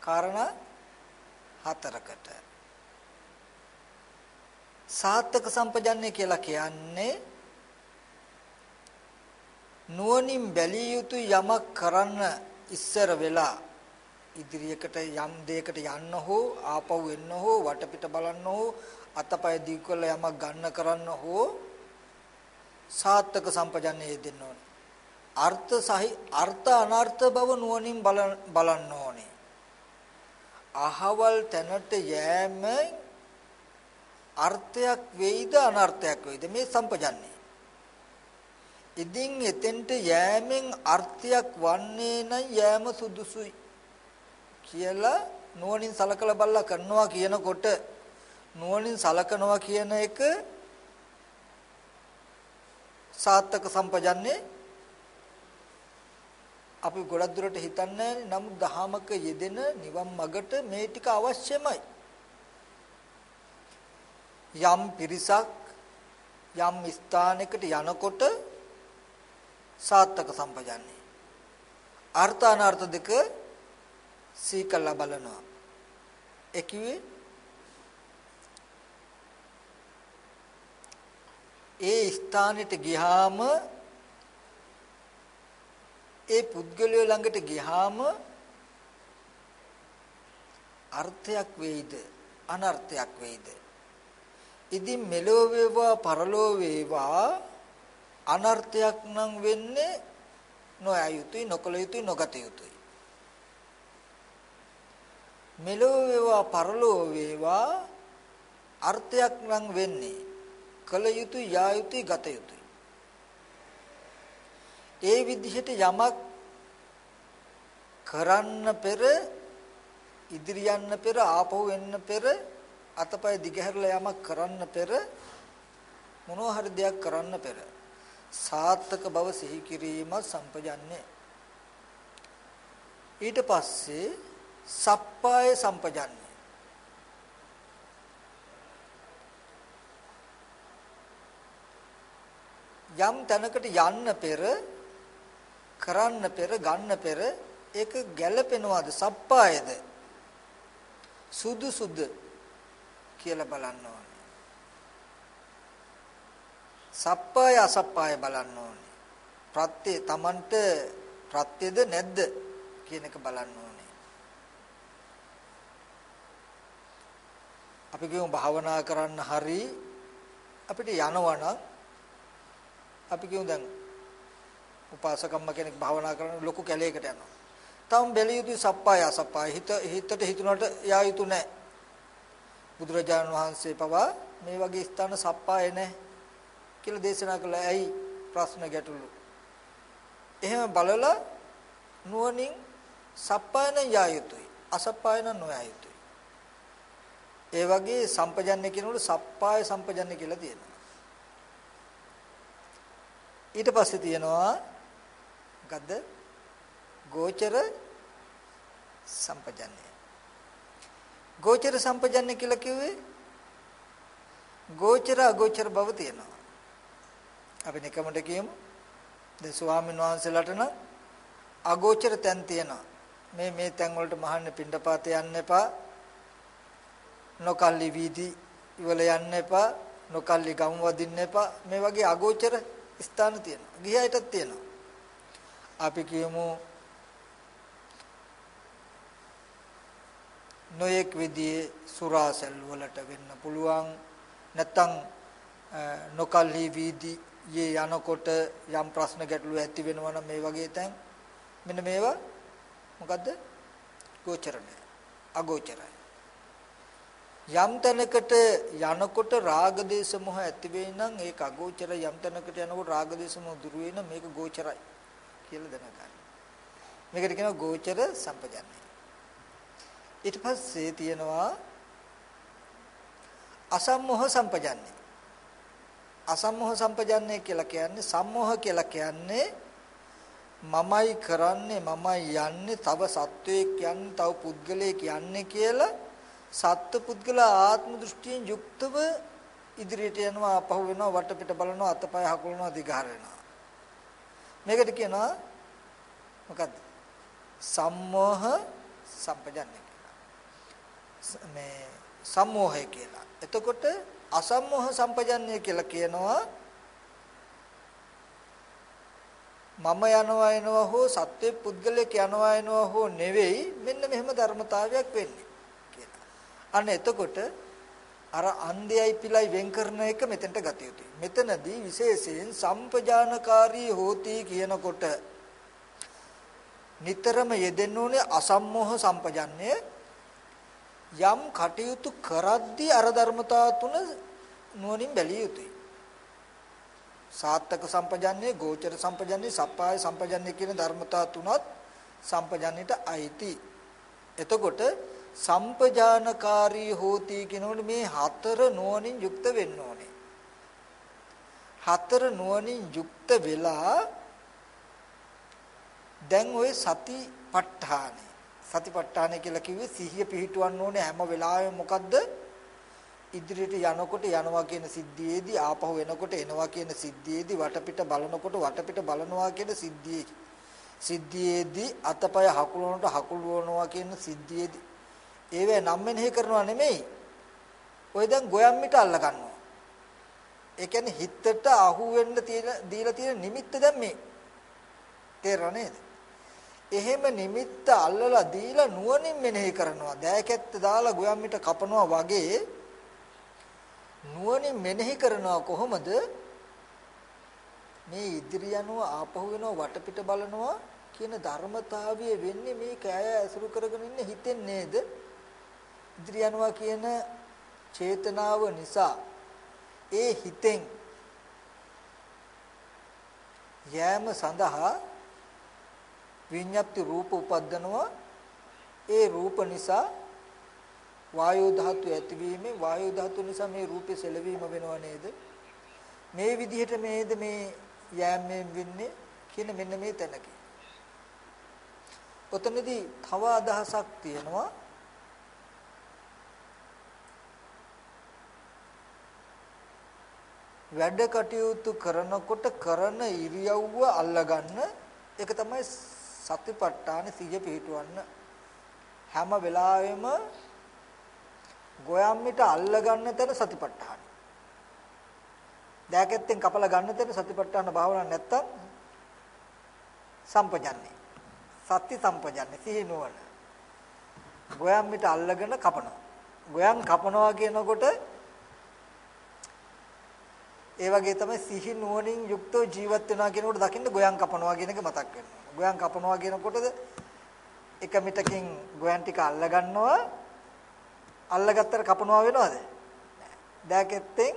කාරණා හතරකට. සාත්තක සම්පජන්ණය කියලා කියන්නේ නුවණින් බැලිය යුතු යමක් කරන්න ඉස්සර වෙලා ඉදිරියකට යම් දෙයකට යන්න හෝ ආපහු එන්න හෝ වටපිට බලන්න හෝ අතපය දිග කරලා යමක් ගන්න කරන්න හෝ සාත්තක සම්පජන්ණය දෙන්න ඕනේ. අර්ථ සහි අර්ථ අනර්ථ බව නුවණින් බලන්න ඕනේ. අහවල් තැනට යෑම අර්ථයක් වෙයිද අනර්ථයක් වෙයිද මේ සම්පජන්ණය. ඉදින් එතෙන්ට යෑමෙන් අර්ථයක් වන්නේ නම් යෑම සුදුසුයි. කියලා නුවණින් සලකලා බලලා කරනවා කියනකොට නුවණින් සලකනවා කියන එක සාත්තක සම්පජන්නේ අපි ගොඩක් දුරට හිතන්නේ නමුත් දහමක යෙදෙන නිවන් මගට මේ ටික අවශ්‍යමයි. යම් පිරිසක් යම් ස්ථානයකට යනකොට සාත්තක සම්පජන්නේ. අර්ථ අනර්ථ දෙක සීකලා බලනවා. ඒ කිව්වේ ඒ ස්ථානෙට ගියාම ඒ පුද්ගලය ළඟට ගියාම අර්ථයක් වෙයිද? අනර්ථයක් වෙයිද? ඉතින් මෙලෝ වේවා පරලෝ වේවා අනර්ථයක් නම් වෙන්නේ නොය යුතුයි නොකල යුතුයි නොගත යුතුයි. මෙලෝ වේවා පරලෝ වේවා අර්ථයක් නම් වෙන්නේ කල යුතුය යා යුතුය ගත යුතුය. ඒ විදිහට යමක් කරන්න පෙර ඉදිරි යන්න පෙර ආපහු එන්න පෙර අතපය දිගහැරලා යමක් කරන්න පෙර මොනවා හරි දෙයක් කරන්න පෙර සාත්තක බව සිහි කිරීම සම්පජන්නේ. ඊට පස්සේ සප්පාය සම්පජන්‍ය යම් තැනකට යන්න පෙර කරන්න පෙර ගන්න පෙර ඒක ගැළපෙනවද සප්පායද සුදුසුද කියලා බලන්න ඕනේ සප්පාය අසප්පාය බලන්න ඕනේ ප්‍රත්‍ය Tamanට ප්‍රත්‍යද නැද්ද කියන එක බලන්න ඕනේ අපි කියමු භාවනා කරන්න හරි අපිට යනවනම් අපි කියමු දැන් උපාසකම්ම කෙනෙක් භාවනා කරන ලොකු කැලේකට යනවා. තවම බැලිය යුතු සප්පාය අසප්පාය හිත හිතට හිතුනට යා යුතු නැහැ. බුදුරජාණන් වහන්සේ පවා මේ වගේ ස්ථාන සප්පාය නැහැ කියලා දේශනා කළා. ඇයි ප්‍රශ්න ගැටලු. එහෙම බලලා නුවණින් සප්පායන යා යුතුයි. අසප්පායන නොයා යුතුයි. ඒ වගේ සම්පජන්‍ය කියනකොට සප්පාය සම්පජන්‍ය කියලා තියෙනවා. ඊට පස්සේ තියෙනවා මොකද්ද? ගෝචර සම්පජන්‍ය. ගෝචර සම්පජන්‍ය කියලා කිව්වේ ගෝචර අගෝචර බව තියෙනවා. අපි නිකමට කියමු. දැන් ස්වාමීන් වහන්සේලාට නම් අගෝචර තැන් තියෙනවා. මේ මේ තැන් වලට මහන්න පිණ්ඩපාත යන්න එපා. නොකල්ලි වීදි වල යන්න එපා නොකල්ලි ගම් වදින්න එපා. මේ වගේ අගෝචර ස්ථාන තියෙනවා. ගිහයටත් තියෙනවා. අපි කියමු නොයෙක් විදිහේ සුරාසල් වලට වෙන්න පුළුවන්. නැත්තම් නොකල්හි වීදියේ යනකොට යම් ප්‍රශ්න ගැටලු ඇති වෙනවා නම් මේ වගේ තැන් මෙන්න මේවා මොකද්ද? ගෝචර නැහැ. අගෝචරයි. යම් තැනකට යනකොට රාග දේශ මොහ ඇති වෙයි නම් ඒක අගෝචර යම් තැනකට යනකොට රාග දේශ මොහ දුරු වෙයි නම් මේක ගෝචරයි කියලා දැනගන්න. මේකට කියනවා ගෝචර සම්පජන්ණය. ඊට පස්සේ තියෙනවා අසම්මෝහ සම්පජන්ණය. අසම්මෝහ සම්පජන්ණය කියලා කියන්නේ සම්මෝහ කියලා කියන්නේ මමයි කරන්නේ මමයි යන්නේ තව සත්වයක් යන්නේ තව පුද්ගලයෙක් යන්නේ කියලා සත්ත්ව පුද්ගල ආත්ම දෘෂ්ටියෙන් යුක්තව ඉදිරියට යනවා අපහු වෙනවා වටපිට බලනවා අතපය හකුලනවා දිගහර වෙනවා. මේකට කියනවා මොකද්ද? සම්මෝහ සම්පජන්ණය කියලා. මේ සම්මෝහය කියලා. එතකොට අසම්මෝහ සම්පජන්ණය කියලා කියනවා මම යනවා එනවා හෝ සත්‍ය පුද්ගලයෙක් යනවා එනවා හෝ නෙවෙයි මෙන්න මෙහෙම ධර්මතාවයක් වෙන්නේ. කියලා. අන්න එතකොට අර අන්ධයයි පිලයි වෙන් කරන එක මෙතෙන්ට ගත යුතුයි. මෙතනදී විශේෂයෙන් සම්පජානකාරී හෝති කියනකොට නිතරම යෙදෙන්න ඕනේ අසම්මෝහ සම්පජන්ණය යම් කටයුතු කරද්දී අර ධර්මතා තුන නුවණින් බැලිය යුතුයි. සාත්තක සම්පජන්නේ, ගෝචර සම්පජන්නේ, සප්පාය සම්පජන්නේ කියන ධර්මතා තුනත් සම්පජන්නේට අයිති. එතකොට සම්පජානකාරී හෝති කියනකොට මේ හතර නුවණින් යුක්ත වෙන්න ඕනේ. හතර නුවණින් යුක්ත වෙලා දැන් ওই සතිපට්ඨානේ. සතිපට්ඨානේ කියලා කිව්වේ සිහිය පිහිටවන්න ඕනේ හැම වෙලාවෙම මොකද්ද? ඉදිරියට යනකොට යනවා කියන සිද්ධියේදී ආපහු එනකොට එනවා කියන සිද්ධියේදී වටපිට බලනකොට වටපිට බලනවා කියන සිද්ධියේ සිද්ධියේදී අතපය හකුලනකොට හකුලවනවා කියන සිද්ධියේදී. ඒවේ නම් මෙනෙහි කරනවා නෙමෙයි. ඔය දැන් ගොයම් මිට අල්ල ගන්නවා ඒ කියන්නේ හිතට අහු වෙන්න තියෙන දීලා තියෙන නිමිත්ත දැන් මේ. තේරෙන්නේ නේද? එහෙම නිමිත්ත අල්ලලා දීලා නුවණින් මෙනෙහි කරනවා. දෑකැත්ත දාලා ගොයම් මිට කපනවා වගේ නුවණින් මෙනෙහි කරනවා කොහොමද? මේ ඉදිරි යනවා ආපහු වෙනවා වටපිට බලනවා කියන ධර්මතාවය වෙන්නේ මේ කය ඇසුරු කරගෙන ඉන්න හිතෙන් නේද? ඉදිරි යනවා කියන චේතනාව නිසා ඒ හිතෙන් යෑම සඳහා විඤ්ඤාප්ති රූප උපද්දනවා ඒ රූප නිසා වායෝ ධාතු ඇතිවීමෙන් වායෝ ධාතු නිසා මේ රූපේ සැලවීම වෙනව නේද? මේ විදිහට මේද මේ යෑමෙන් වෙන්නේ කියන මෙන්න මේ තැනක. ඔතනදී තව අදහසක් තියෙනවා. වැඩ කටයුතු කරනකොට කරන ඉරියව්ව අල්ලගන්න ඒක තමයි සතිපට්ඨාන සිහිය පිහිටවන්න හැම වෙලාවෙම ගොයම්මිට අල්ල ගන්න තැන සතිපට්ඨාන. දෑකැත්තෙන් කපලා ගන්න තැන සතිපට්ඨාන භාවනා නැත්තම් සම්පජන්නේ. සත්‍ය සම්පජන්නේ සිහි නුවණ. ගොයම්මිට අල්ලගෙන කපනවා. ගොයම් කපනවා කියනකොට ඒ වගේ තමයි සිහි නුවණින් යුක්තව ජීවත් වෙනවා කියනකොට දකින්න ගොයම් කපනවා කියන එක මතක් වෙනවා. ගොයම් කපනවා කියනකොටද එක මිටකින් ගොයම් ටික අල්ල ගන්නවා අල්ලගත්තට කපනවා වෙනවද? දෑකෙත්තෙන්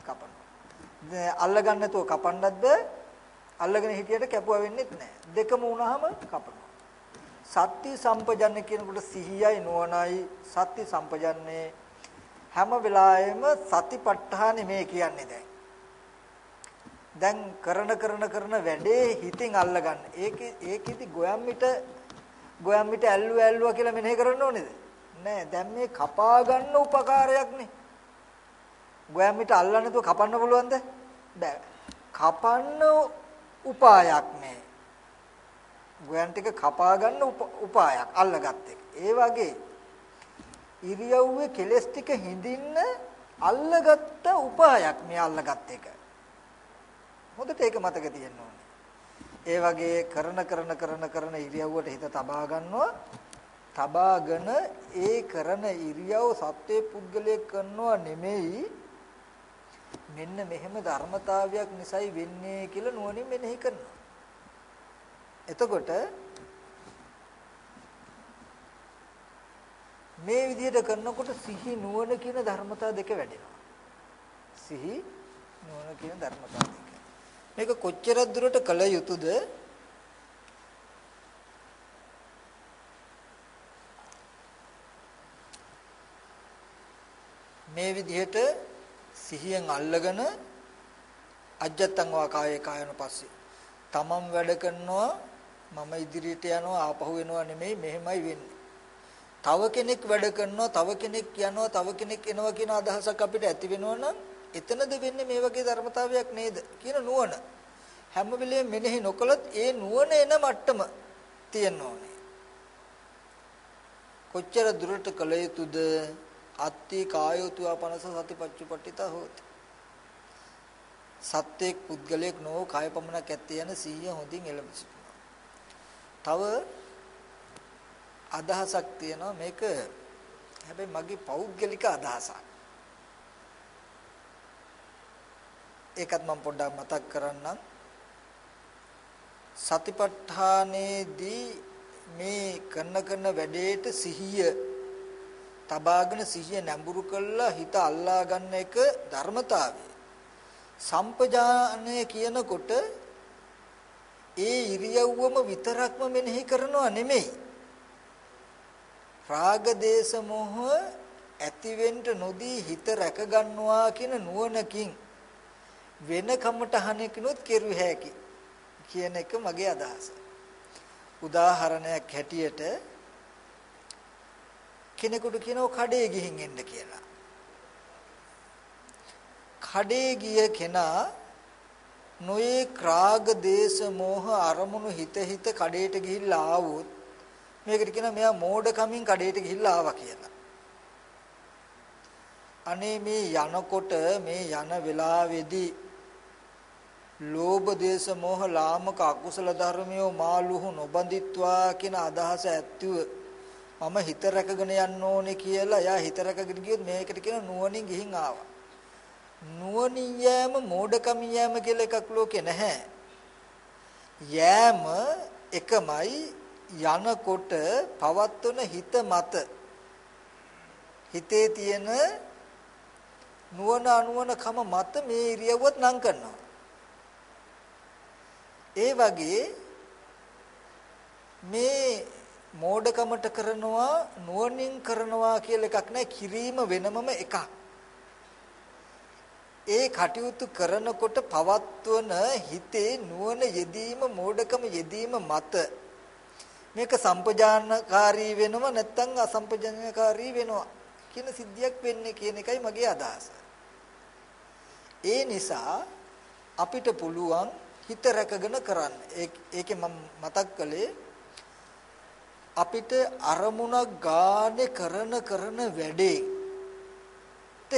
කපනවා. අල්ලගන්න නැතුව කපන්නත් බෑ. අල්ලගෙන හිටියට කැපුවා වෙන්නේ නැහැ. දෙකම වුණාම කපනවා. සත්‍ය සම්පජන්‍ය කියනකොට සිහියයි නුවණයි සත්‍ය සම්පජන්නේ හැම වෙලාවෙම සතිපට්ඨානෙ මේ කියන්නේ දැන්. දැන් කරන කරන කරන වැඩේ හිතින් අල්ලගන්න. ඒකේ ඒකෙදි ගොයම්මිට ගොයම්මිට ඇල්ලුව ඇල්ලුවා කියලා මෙනෙහි කරන්න ඕනේද? නෑ දැන් මේ කපා ගන්න උපකාරයක් නේ. ගොයම්මිට අල්ලන්න තු කපන්න පුළුවන්ද? බෑ. කපන්න උපායක් නෑ. ගොයන් ටික කපා ගන්න උපායක් අල්ලගත්ත එක. ඒ වගේ ඉරියව්වේ කෙලස් ටික හිඳින්න අල්ලගත්ත උපායක් මේ අල්ලගත් එක. හොඳට ඒක මතක තියෙන්න ඕනේ. ඒ වගේ කරන කරන කරන කරන ඉරියව්වට හිත තබා ගන්නවා. තබාගෙන ඒ කරන ඉරියව් සත්වේ පුද්ගලයේ කරනවා නෙමෙයි මෙන්න මෙහෙම ධර්මතාවයක් නිසයි වෙන්නේ කියලා නුවණින් මෙනෙහි කරනවා. එතකොට මේ විදිහට කරනකොට සිහි නුවණ කියන ධර්මතා දෙක වැඩෙනවා. සිහි නුවණ කියන ධර්මතා දෙක. මේක කොච්චර දුරට කළ යුතුද? මේ විදිහට සිහියෙන් අල්ලගෙන අජත්තං වා කායේ කායන පස්සේ තමන් වැඩ කරනවා මම ඉදිරියට යනවා ආපහු එනවා නෙමෙයි මෙහෙමයි වෙන්නේ. තව කෙනෙක් වැඩ කරනවා තව කෙනෙක් යනවා තව කෙනෙක් එනවා කියන අදහසක් අපිට ඇති වෙනවා නම් එතනද වෙන්නේ මේ වගේ ධර්මතාවයක් නේද කියන නුවණ. හැම වෙලෙම මෙනෙහි නොකළත් ඒ නුවණ එන මට්ටම තියෙන්න ඕනේ. කොච්චර දුරට කළ යුතුද අත්ති කායෝතු අපනස සතිපච්චුපට්ඨිත හොත්. සත්‍යයක් පුද්ගලයක් නොව කාය පමණක් ඇත්තේ යන සිහිය හොඳින් එළඹ සිටිනවා. තව අදහසක් තියෙනවා මේක හැබැයි මගේ පෞද්ගලික අදහසක්. ඒකත් මම පොඩ්ඩක් මතක් කරන්නම්. සතිපට්ඨානයේදී මේ කරන කරන වැඩේට සිහිය තබාගෙන සිහිය නැඹුරු කළා හිත අල්ලා ගන්න එක ධර්මතාවය. සම්පජානය කියනකොට ඒ ඉරියව්වම විතරක්ම මෙනෙහි කරනවා නෙමෙයි. රාග දේශ මොහ ඇතිවෙන්න නොදී හිත රැක ගන්නවා කියන නුවණකින් වෙන කමටහනකිනුත් කෙරුව හැකි කියන එක මගේ අදහස. උදාහරණයක් හැටියට කෙනෙකුට කියනවා කඩේ ගිහින් එන්න කියලා. කඩේ ගිය කෙනා නොයේ ක්‍රාග දේශ මෝහ අරමුණු හිත හිත කඩේට ගිහිල්ලා ආවොත් මේකට කියනවා මෙයා මෝඩකමින් කඩේට ගිහිල්ලා ආවා කියලා. අනේ මේ යනකොට මේ යන වෙලාවේදී ලෝභ දේශ මොහ ලාමක අකුසල ධර්මියෝ මාළුහු නොබඳිත්වා කියන අදහස ඇත්තුව මම හිත රැකගෙන යන්න ඕනේ කියලා එයා හිත රැකගෙන ගියොත් මේකට කියන නුවණින් ගිහින් ආවා. නුවණින් යෑම මෝඩකම යෑම කියලා එකක් ලෝකේ නැහැ. යෑම එකමයි යනකොට පවත්වන හිත මත. හිතේ තියෙන නුවණ අනුවණ කම මත මේ ඉරියව්වත් නම් කරනවා. ඒ වගේ මේ මෝඩකමට කරනවා නුවණින් කරනවා කියලා එකක් නැහැ කිරීම වෙනමම එකක්. ඒ කටයුතු කරනකොට පවත්වන හිතේ නුවණ යෙදීම මෝඩකම යෙදීම මත මේක සම්පජානකාරී වෙනව නැත්නම් අසම්පජානකාරී වෙනවා කියන සිද්ධියක් වෙන්නේ කියන එකයි මගේ අදහස. ඒ නිසා අපිට පුළුවන් හිත රැකගෙන කරන්න. ඒකේ මම මතක් කළේ අපිට අරමුණක් ගානේ කරන කරන වැඩේ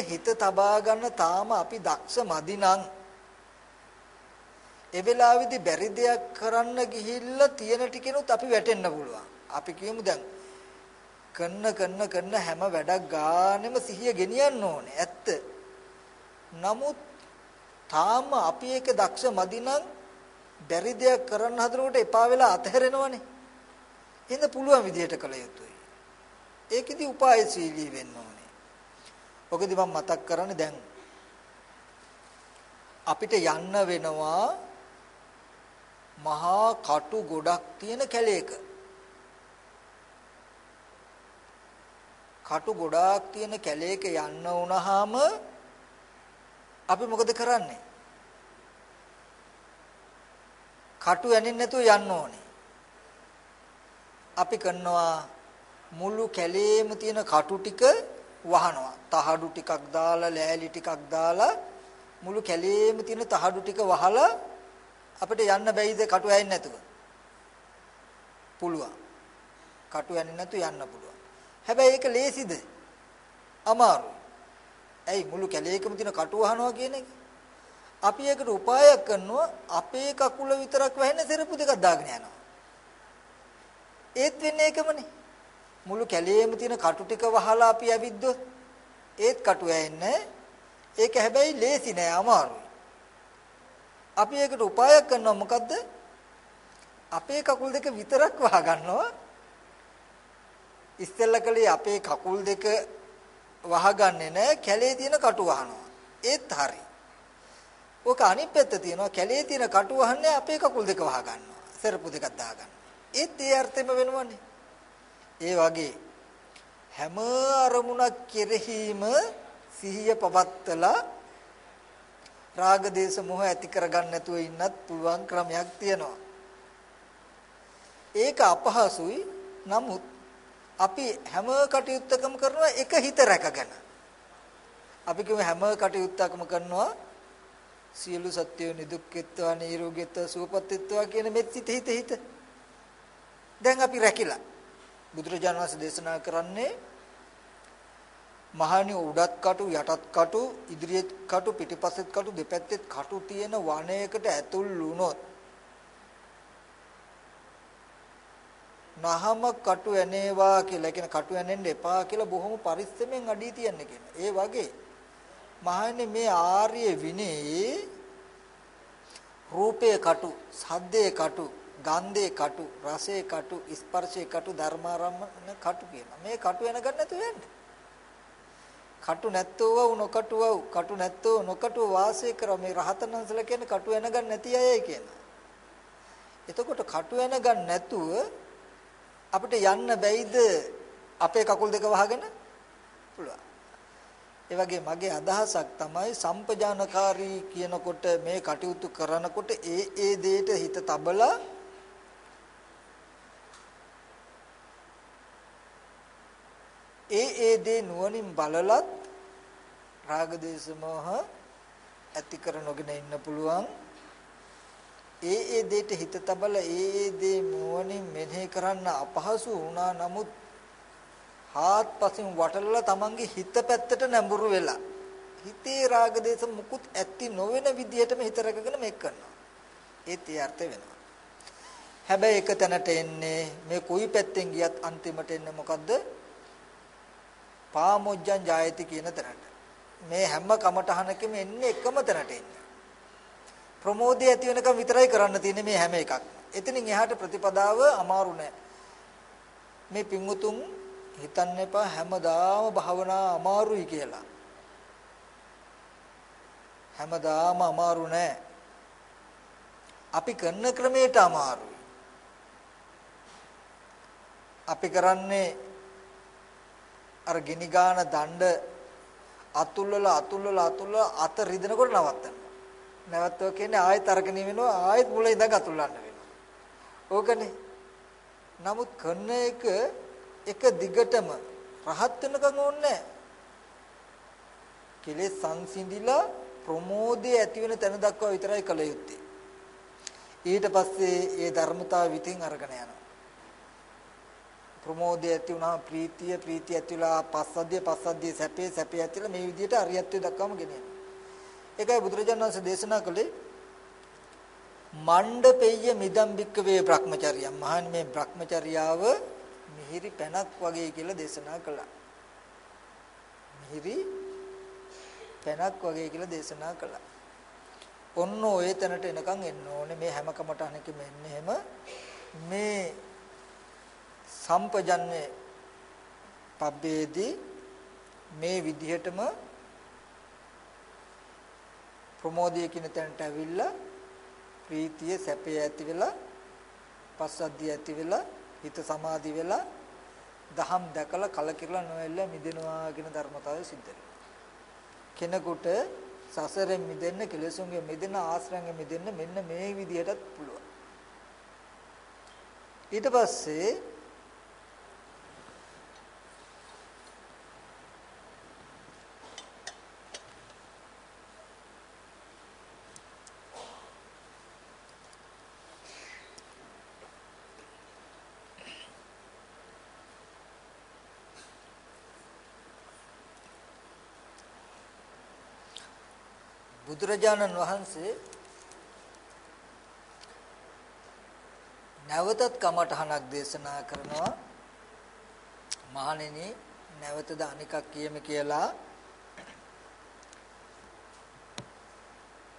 හිත තබා ගන්න තාම අපි දක්ෂ මදි නම් ඒ වෙලාවේදී බැරි දෙයක් කරන්න ගිහිල්ලා තියෙන ටිකෙනුත් අපි වැටෙන්න පුළුවන්. අපි කියමු දැන් කන්න කන්න කන්න හැම වැඩක් ගානෙම සිහිය ගෙනියන්න ඕනේ. ඇත්ත. නමුත් තාම අපි ඒක දක්ෂ මදි නම් බැරි දෙයක් කරන්න හදනකොට එපා වෙලා අතහැරෙනවනේ. එහෙනම් පුළුවන් විදිහට කළ යුතුයි. ඒකෙදි උපායශීලී වෙන්න ඕනේ. ඔකදි මම මතක් කරන්නේ දැන් අපිට යන්න වෙනවා මහා කටු ගොඩක් තියෙන කැලේක. කටු ගොඩාක් තියෙන කැලේක යන්න වුණාම අපි මොකද කරන්නේ? කටු ඇනින්න නැතුව යන්න ඕනේ. අපි කරනවා මුළු කැලේම තියෙන කටු ටික වහනවා. තහඩු ටිකක් දාලා ලෑලි ටිකක් දාලා මුළු කැලේම තියෙන තහඩු ටික වහලා අපිට යන්න බැයිද කටු ඇයින් නැතුව? පුළුවන්. කටු ඇනින්න නැතුව යන්න පුළුවන්. හැබැයි ඒක ලේසිද? අමාරුයි. ඇයි මුළු කැලේකම තියෙන කටු වහනවා කියන එක? අපි ඒකට උපායක් කරනවා අපේ කකුල විතරක් වැහෙන සෙරපු දෙකක් දාගෙන යනවා. ඒත් වෙන්නේ ඒකමනේ. මුළු කැලේම තියෙන කටු ටික වහලා අපි ඇවිද්දොත් ඒත් කටු ඇෙන්නේ. ඒක හැබැයි ලේසි නෑ අමාරුයි. අපි ඒකට උපායක් කරනවා මොකද්ද? අපේ කකුල් දෙක විතරක් වහ ගන්නවා. ඉස්සෙල්ලා කලේ අපේ කකුල් දෙක වහගන්නේ නැහැ කැලේ තියෙන කටු වහනවා. ඒත් හරි. ඕක අනිත් පැත්ත තියෙනවා කැලේ තියෙන කටු වහන්නේ අපේ කකුල් දෙක වහ ගන්නවා. සරපු දෙකක් දා ගන්න. ඒත් ඒ අර්ථෙම වෙනවනේ. ඒ වගේ හැම අරමුණක් කෙරෙහිම සිහිය පවත්තලා රාග දේශ මොහ ඇති කරගන්න නැතුව ඉන්නත් පුළුවන් ක්‍රමයක් තියෙනවා. ඒක අපහසුයි. නමුත් අපි හැම කටයුත්තකම කරනවා එක හිත රැකගෙන. අපි කියමු හැම කටයුත්තකම කරනවා සියලු සත්‍යෝ නිදුක්කත්වා නිරෝගීත්වා සුවපත්ත්වා කියන මෙත් සිත හිත හිත. දැන් අපි රැකිලා. බුදුරජාණන් වහන්සේ දේශනා කරන්නේ මහණි උඩත් කටු යටත් කටු ඉදිරියෙත් කටු පිටිපස්සෙත් කටු දෙපැත්තෙත් කටු තියෙන වනයකට ඇතුල් වුණොත් නහම කටු ඇනේවා කියලා කියන කටු ඇනෙන්න එපා කියලා බොහොම පරිස්සමෙන් අඩිය තියන්න කියන. ඒ වගේ මහන්නේ මේ ආර්ය විනේ රූපේ කටු, සද්දේ කටු, ගන්ධේ කටු, රසේ කටු, ස්පර්ශේ කටු, ධර්මාරම්මන කටු කියන. මේ කටු එන ගන්න නැතුව යන්න. කටු නැත්තෝ වු නොකටු වු කටු නැත්තෝ නොකටු වාසය කර මේ රහතන් වහන්සේලා කියන්නේ කටු එන ගන්න නැති අයයි කියන. එතකොට කටු එන ගන්න නැතුව අපිට යන්න බැයිද අපේ කකුල් දෙක වහගෙන පුළුවන්. ඒ වගේ මගේ අදහසක් තමයි සම්පජානකාරී කියනකොට මේ කටයුතු කරනකොට ඒ ඒ දෙයට හිත තබලා ඒ ඒ දේ නුවණින් බලලත් රාග දේශ මොහ ඇති කර නොගෙන ඉන්න පුළුවන්. ඒ ඒ දෙයට හිත තබලා ඒ ඒ දේ නුවණින් මෙනෙහි කරන්න අපහසු වුණා. නමුත් හාත්පසින් වටලලා තමන්ගේ හිත පැත්තට නැඹුරු වෙලා. හිතේ රාග දේශ මුකුත් ඇති නොවන විදිහටම හිත රැකගෙන මේක කරනවා. ඒත් ඒ අර්ථය වෙනවා. හැබැයි එක තැනට එන්නේ මේ කොයි පැත්තෙන් ගියත් අන්තිමට එන්නේ මොකද්ද? පාමොජ්ජං ජායති කියන තැනට. මේ හැම කමටහනකම එන්නේ එකම තැනට එන්නේ. ප්‍රමෝදය ඇති වෙනකම් විතරයි කරන්න තියෙන්නේ මේ හැම එකක්. එතනින් එහාට ප්‍රතිපදාව අමාරු නෑ. මේ පිංගුතුන් හිතන්න එපා හැමදාම භාවනා අමාරුයි කියලා. හැමදාම අමාරු නෑ. අපි කරන ක්‍රමයට අමාරුයි. අපි කරන්නේ අර ගිනි ගාන දණ්ඩ අතුල්ලලා අතුල්ලලා අතුල්ලලා අත රිදෙනකොට නවත්තනවා. නැවතුව කියන්නේ ආයෙත් අරගෙන වෙනවා ආයෙත් මුල ඉඳන් අතුල්ලන්න වෙනවා. ඕකනේ. නමුත් කරන එක එක දිගටම රහත් වෙනකන් ඕනේ කෙලෙස් සංසිඳිලා ප්‍රමෝදයේ ඇති වෙන තැන දක්වා විතරයි කළ යුත්තේ. ඊට පස්සේ ඒ ධර්මතාව විතින් අරගෙන යනවා. ප්‍රමෝදය ඇති වුණා ප්‍රීතිය ප්‍රීතිය ඇතිලා පස්සද්ධිය පස්සද්ධිය සැපේ සැපේ ඇතිලා මේ විදිහට අරියත්වයට දක්වාම ගෙනියනවා. ඒකයි බුදුරජාණන් වහන්සේ දේශනා කළේ මණ්ඩපෙය්‍ය මිදම් බික්කවේ Brahmacharya. මහන් මේ Brahmacharyaව මිහිරි පැනක් වගේ කියලා දේශනා කළා. මිහිරි පැනක් වගේ කියලා දේශනා කළා. ඔන්න ඔය තැනට එනකන් එන්න ඕනේ මේ හැම කමටහනකම එන්නේ එහෙම මේ සම්පජන්නේ පබ්බේදී මේ විදිහටම ප්‍රමෝදය කියන තැනට ඇවිල්ලා ප්‍රීතිය සැපය ඇති වෙලා පස්සද්ධිය ඇති වෙලා හිත සමාධි වෙලා දහම් දැකලා කලකිරලා නොඇල්ල මිදෙනවා කියන ධර්මතාවය සිද්ධ කෙනෙකුට සසරෙන් මිදෙන්න කෙලෙසුන්ගෙන් මිදෙන්න ආශ්‍රයෙන් මිදෙන්න මෙන්න මේ විදිහටත් පුළුවන්. ඊට පස්සේ බුදුරජාණන් වහන්සේ නැවතත් කමඨහනක් දේශනා කරනවා. මහණෙනි නැවතද අනිකක් කියමි කියලා.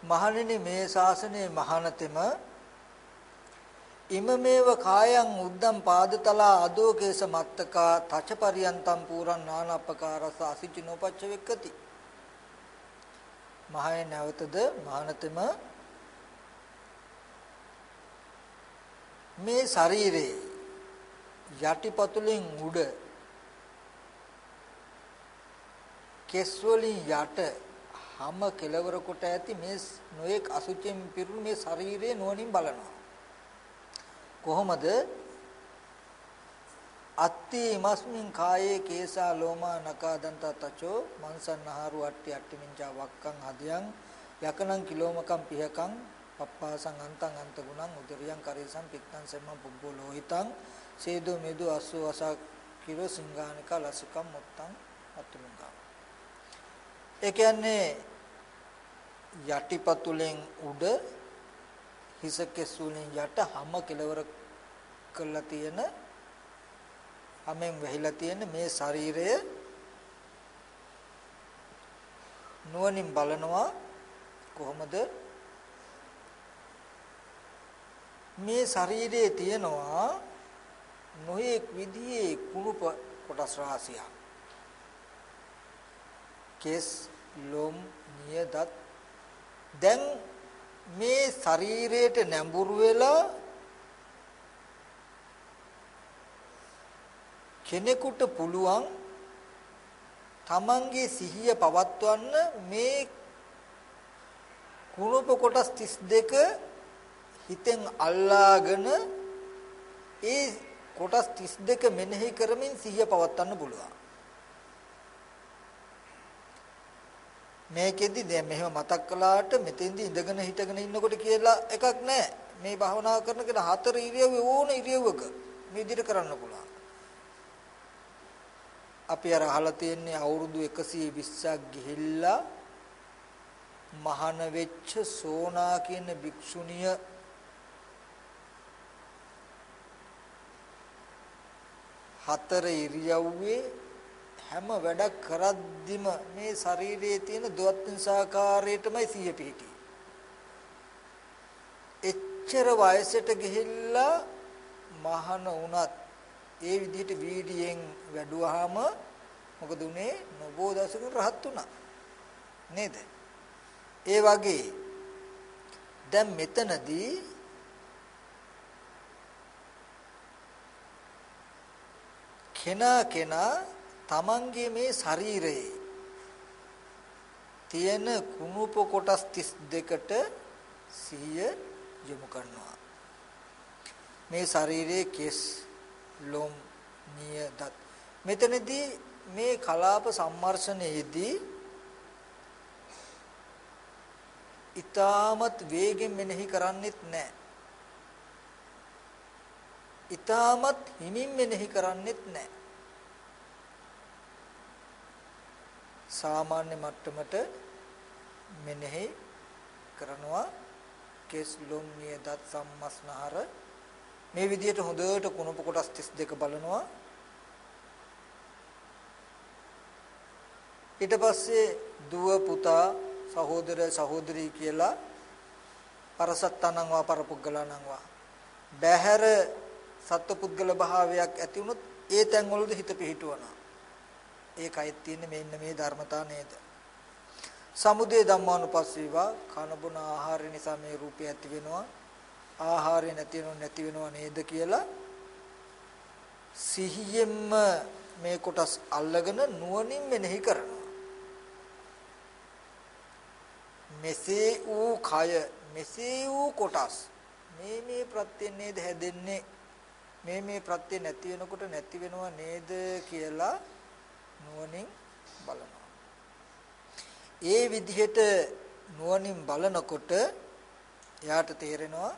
මහණෙනි මේ ශාසනයේ මහානතෙම ඉමමේව කායං උද්දම් පාදතලා අදෝකේස මත්තකා තචපරියන්තම් පුරං නානප්පකාරස අසිචිනෝපච්ච වෙක්කති. මහය නැවතද මහානතෙම? මේ ශරීරේ යටිපතුලෙන් උඩ කෙස් වලින් යට හැම කෙලවර කොට ඇති මේ නොයෙක් අසුචින් පිරුණු මේ ශරීරයේ නුවණින් බලනවා. කොහොමද? අත්ති මස්මින් කායේ කේසා ලෝමා නකා දන්ත තචෝ මන්සන්නහරු අට්ටි අට්ටි මිංචා වක්කං හදියං යකනං කිලෝමකම් පිහකං පප්පාසං අන්තං අන්ත ගුණං උදරියං කරේසං පිත්තං සම්මං පුබ්බෝ ලෝහිතං සේදෝ මෙදු අස්සෝ වසා කිරෝ සිංගානික ලසිකම් මුත්තං අතුමුංගා ඒ කියන්නේ යටිපතුලෙන් උඩ හිස කෙස්වලින් යට හැම කෙලවර කරලා තියෙන හැමෙන් වැහිලා තියෙන මේ ශරීරය නුවණින් බලනවා කොහොමද මේ ශරීරයේ තියෙනවා නොයෙක් විදිහේ කුණුප කොටස් රාශියක්. කෙස්, ලොම්, නිය, දත් දැන් මේ ශරීරයට නැඹුරු වෙලා කෙනෙකුට පුළුවන් තමන්ගේ සිහිය පවත්වන්න මේ කුණුප කොටස් 32 හිතෙන් අල්ලාගෙන ඒ කොටස් 32 මෙනෙහි කරමින් සිහිය පවත්වන්න පුළුවන්. මේකෙදි දැන් මෙහෙම මතක් කළාට මෙතෙන්දි ඉඳගෙන හිටගෙන ඉන්නකොට කියලා එකක් නැහැ. මේ භාවනා කරන කෙනා හතර ඉරියව්වේ ඕන ඉරියව්වක මේ විදිහට කරන්න පුළුවන්. අපි අර අහලා තියෙන්නේ අවුරුදු 120ක් ගිහිල්ලා මහාන වෙච්ච සෝනා කියන භික්ෂුණිය හතර ඉරියව්වේ හැම වැඩක් කරද්දිම මේ ශරීරයේ තියෙන දුවත්නිසාකාරයටමයි සිහිය පිහිටි. එච්චර වයසට ගිහිල්ලා මහාන වුණත් ඒ විදිහට වීඩියෙන් වැඩුවාම මොකද උනේ නොබෝ දවසක රහත් වුණා. නේද? ඒ වගේ දැන් මෙතනදී කෙනා කෙනා තමන්ගේ මේ ශරීරයේ තියෙන කුණුප කොටස් 32ට සිහිය යොමු කරනවා මේ ශරීරයේ කෙස් ලොම් නිය දත් මෙතනදී මේ කලාප සම්මර්ෂණයේදී ඊ타මත් වේගෙන් මෙනෙහි කරන්නෙත් නැහැ ඊ타මත් හිමින් මෙනෙහි කරන්නෙත් නැහැ. සාමාන්‍ය මට්ටමට මෙනෙහි කරනවා කෙස් ලොම් නිය දත් සම්මස්නහර මේ විදිහට හොඳට කුණප කොටස් 32 බලනවා ඊට පස්සේ දුව පුතා සහෝදර සහෝදරී කියලා පරසත්තනං වා පරපුග්ගලනං වා බහැර සත්පුද්ගල භාවයක් ඇති වුණොත් ඒ තැන් වලද හිත පිහිටවනවා. ඒකයි තියෙන්නේ මෙන්න මේ ධර්මතා නේද? සමුදේ ධම්මානුපස්සීවා කන බොන ආහාර නිසා මේ රූපය ඇති වෙනවා. ආහාරය නැති වෙනව නැති වෙනව නේද කියලා සිහියෙන්ම මේ කොටස් අල්ලගෙන නුවණින් මෙනෙහි කරනවා. මෙසේ වූ කය මෙසේ වූ කොටස් මේ මේ ප්‍රත්‍යයෙන් නේද හැදෙන්නේ මේ මේ ප්‍රත්‍ය නැති වෙනකොට නැති වෙනව නේද කියලා නුවණින් බලනවා. ඒ විදිහට නුවණින් බලනකොට එයාට තේරෙනවා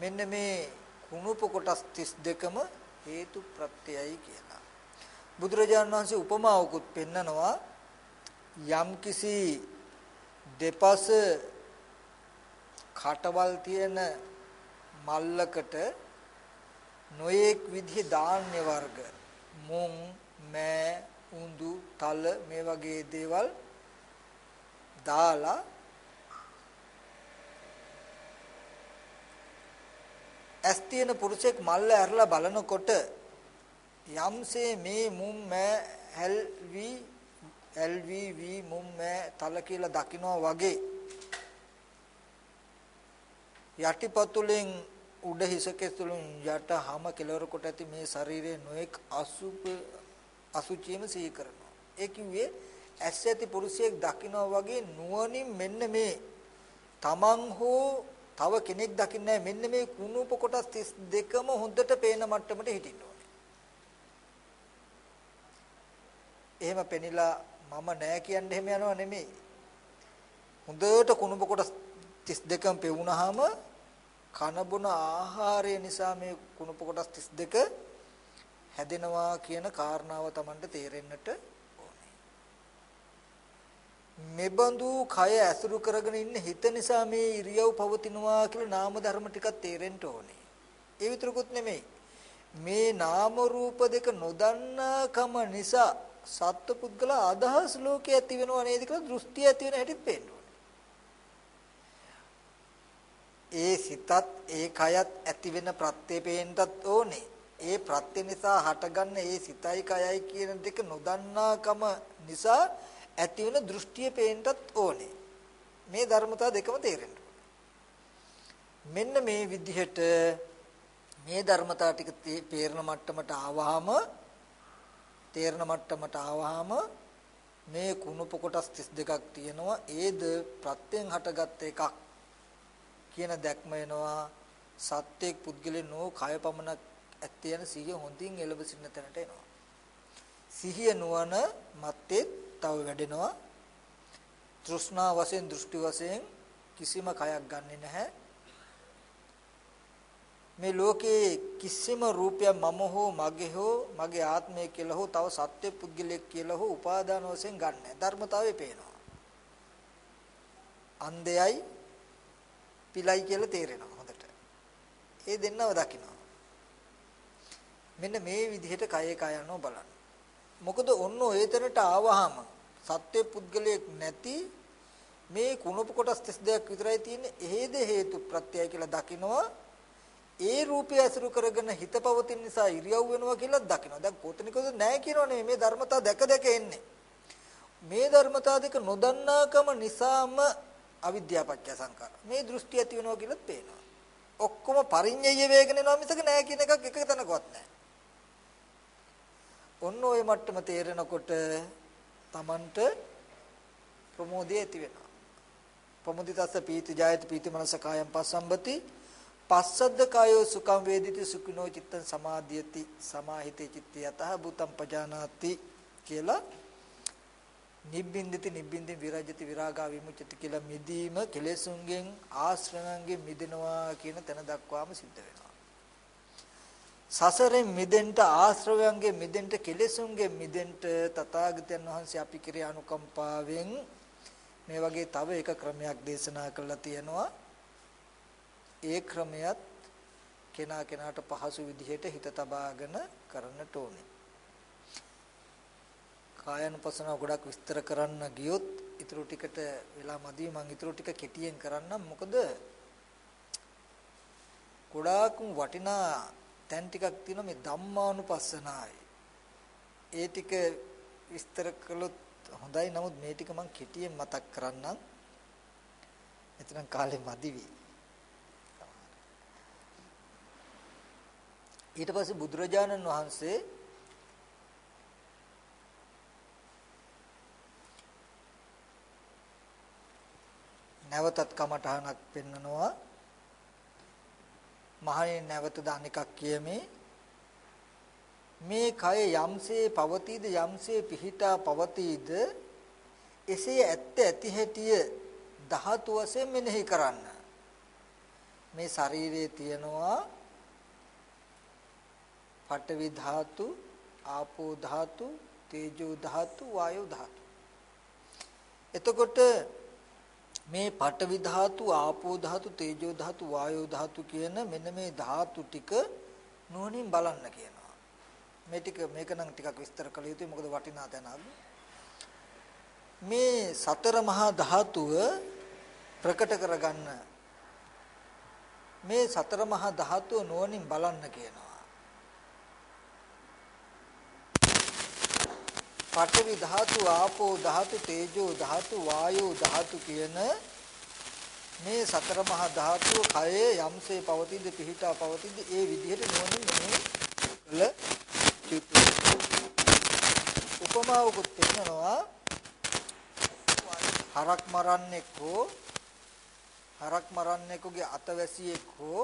මෙන්න මේ කුණුප කොටස් 32ම හේතු ප්‍රත්‍යයයි කියලා. බුදුරජාණන් වහන්සේ උපමාවකුත් පෙන්නනවා යම්කිසි දෙපස කටවල් තියෙන මල්ලකට නොයේක් විදිහේ ධාන්‍ය වර්ග මුං මෑ උඳු තල මේ වගේ දේවල් දාලා ඇස් තියෙන පුරුෂෙක් මල්ල ඇරලා බලනකොට යම්සේ මේ මුම් මෑ හැල්වි එල්වි වි මුම් මෑ තල කියලා දකිනවා වගේ යටිපතුලෙන් උඩ හිසකේ තුලින් යට හැම කෙලවර කොට ඇති මේ ශරීරයේ නොඑක් අසුප අසුචියම සිහි කරනවා. ඒ කිව්වේ ඇස් ඇති පුරුෂයෙක් දකිනවා වගේ නුවණින් මෙන්න මේ තමන් හෝ තව කෙනෙක් දකින්නේ මෙන්න මේ කුණුප කොටස් 32ම හොඳට පේන මට්ටමට හිටින්න ඕනේ. එහෙම පෙනිලා මම නෑ කියන්නේ එහෙම යනවා නෙමෙයි. හොඳට කුණුප කොටස් 32ම පෙවුනහම කන බොන ආහාරය නිසා මේ කුණුප කොටස් 32 හැදෙනවා කියන කාරණාව Tamanට තේරෙන්නට මෙබඳු කය ඇසුරු කරගෙන ඉන්න හිත නිසා මේ ඉරියව් පවතිනවා කියලා නාම ධර්ම ටිකක් තේරෙන්න ඕනේ. ඒ විතරකුත් නෙමෙයි. මේ නාම රූප දෙක නොදන්නාකම නිසා සත්පුද්ගල අදහස් ලෝකයේ ඇති වෙනව නේද කියලා දෘෂ්ටි ඇති වෙන හැටිත් පේන්න ඒ සිතත් ඒ කයත් ඇති වෙන ප්‍රත්‍ය පේන්නත් ඕනේ. ඒ ප්‍රත්‍ය නිසා හටගන්න ඒ සිතයි කයයි කියන දෙක නොදන්නාකම නිසා ඇති වෙන දෘෂ්ටිය පේන්නත් ඕනේ. මේ ධර්මතා දෙකම තේරෙන්න මෙන්න මේ විදිහට මේ ධර්මතා ටික පේරන මට්ටමට ආවහම තේරන මට්ටමට ආවහම මේ කුණුප කොටස් 32ක් තියෙනවා. ඒද ප්‍රත්‍යයෙන් හටගත් එකක් කියන දැක්ම එනවා. සත්‍යයක් පුද්ගලෙන් නෝ කය පමණක් ඇත්තේ යන සිහිය හොඳින් එළඹ සිටින තැනට එනවා. සිහිය නුවණ මත්තේ තව වැඩෙනවා. තෘෂ්ණා වශයෙන් දෘෂ්ටි වශයෙන් කිසිම කයක් ගන්නෙ නැහැ. මේ ලෝකේ කිසිම රූපයක් මම හෝ මගේ හෝ මගේ ආත්මය කියලා හෝ තව සත්‍ය පුද්ගලයෙක් කියලා හෝ උපාදාන වශයෙන් ගන්න ධර්මතාවය පේනවා. අන්ධයයි පිලයි කියලා තේරෙනවා හොඳට. ඒ දෙන්නව දකිනවා. මෙන්න මේ විදිහට කයේ කයano බලන්න. මොකද ඔන්න ඔය තැනට ආවහම සත්‍ය පුද්ගලයෙක් නැති මේ කුණප කොටස් 32ක් විතරයි තියෙන්නේ එහෙද හේතු ප්‍රත්‍යය කියලා දකිනවා ඒ රූපය අසුරු කරගෙන හිත පවතින නිසා ඉරියව් වෙනවා කියලා දකිනවා. දැන් කොතනිකද නැහැ කියනෝනේ මේ ධර්මතා දැක දැක එන්නේ. මේ ධර්මතා දෙක නොදන්නාකම නිසාම අවිද්‍යාපච්චය සංකාර. මේ දෘෂ්ටි ඇති වෙනවා කියලාත් පේනවා. ඔක්කොම පරිඤ්ඤය වේගන යනවා මිසක නැහැ කියන එකක් එක තැනකවත් නැහැ. ඔන්න ওই මට්ටම තේරෙනකොට Tamanට ප්‍රමෝදය ඇති වෙනවා. ප්‍රමුදිතස්ස පීති ජායති පීති මනස කායම් පස්සම්බති. පස්සද්ද කායෝ සුඛං වේදිති සුඛිනෝ චිත්තං සමාධියති. සමාහිතේ චිත්තය යතහ භූතං පජානාති කියලා නිබ්බින්දිති නිබ්බින්දි විරජති විරාගා විමුචති කියලා මිදීම කෙලෙසුන්ගෙන් ආශ්‍රණංගෙන් මිදෙනවා කියන තැන දක්වාම සිද්ධ වෙනවා. සසරෙන් මිදෙන්න ආශ්‍රවයන්ගෙන් මිදෙන්න කෙලෙසුන්ගෙන් මිදෙන්න තථාගතයන් වහන්සේ අපි කිරේ අනුකම්පාවෙන් මේ වගේ තව එක ක්‍රමයක් දේශනා කළා තියෙනවා ඒ ක්‍රමයක් කෙනා කෙනාට පහසු විදිහට හිත තබාගෙන කරන්නට ඕනේ. කායනුපසනාව ගොඩක් විස්තර කරන්න ගියොත් ඊටු ටිකට වෙලා මදි මම ඊටු ටික කෙටියෙන් කරන්නම් මොකද ගොඩාක් වටිනා තැන් ටිකක් තියෙනවා මේ ධම්මානුපස්සනාවේ. ඒ ටික විස්තර කළොත් හොඳයි නමුත් මේ ටික මම කෙටියෙන් මතක් කරන්නම්. එතන කාලේ මදි වී. ඊට පස්සේ බුදුරජාණන් වහන්සේ නැවතත් කමඨහනක් පෙන්නනවා මහණෙනි නැවත දානිකක් කියමේ මේ කය යම්සේ පවතීද යම්සේ පිහිටා පවතීද එසේ ඇත්ත ඇති හැටිය ධාතු වශයෙන් මෙනෙහි කරන්න මේ ශරීරයේ තියනවා පඨවි ධාතු, ආපෝ ධාතු, තේජෝ ධාතු, වායෝ ධාතු. එතකොට මේ පඨවි ධාතු, ආපෝ ධාතු, තේජෝ ධාතු, වායෝ ධාතු කියන මෙන්න මේ ධාතු ටික නුවණින් බලන්න කියනවා. මේ ටික මේක නම් ටිකක් විස්තර කළ යුතුයි මොකද වටිනා තැනක්. මේ සතර මහා ධාතුව ප්‍රකට කරගන්න මේ සතර මහා ධාතුව නුවණින් බලන්න කියනවා. පඨවි ධාතු, ආපෝ ධාතු, තේජෝ ධාතු, වායෝ ධාතු කියන මේ සතර මහා ධාතුව කයේ යම්සේ පවතිද පිහිටා පවතිද ඒ විදිහට නුවණින් මෙහි කළ යුතුයි. උපමාවකුත් පෙන්නනවා හරක් මරන්නෙක් හෝ හරක් මරන්නෙකුගේ අතවැසියෙක් හෝ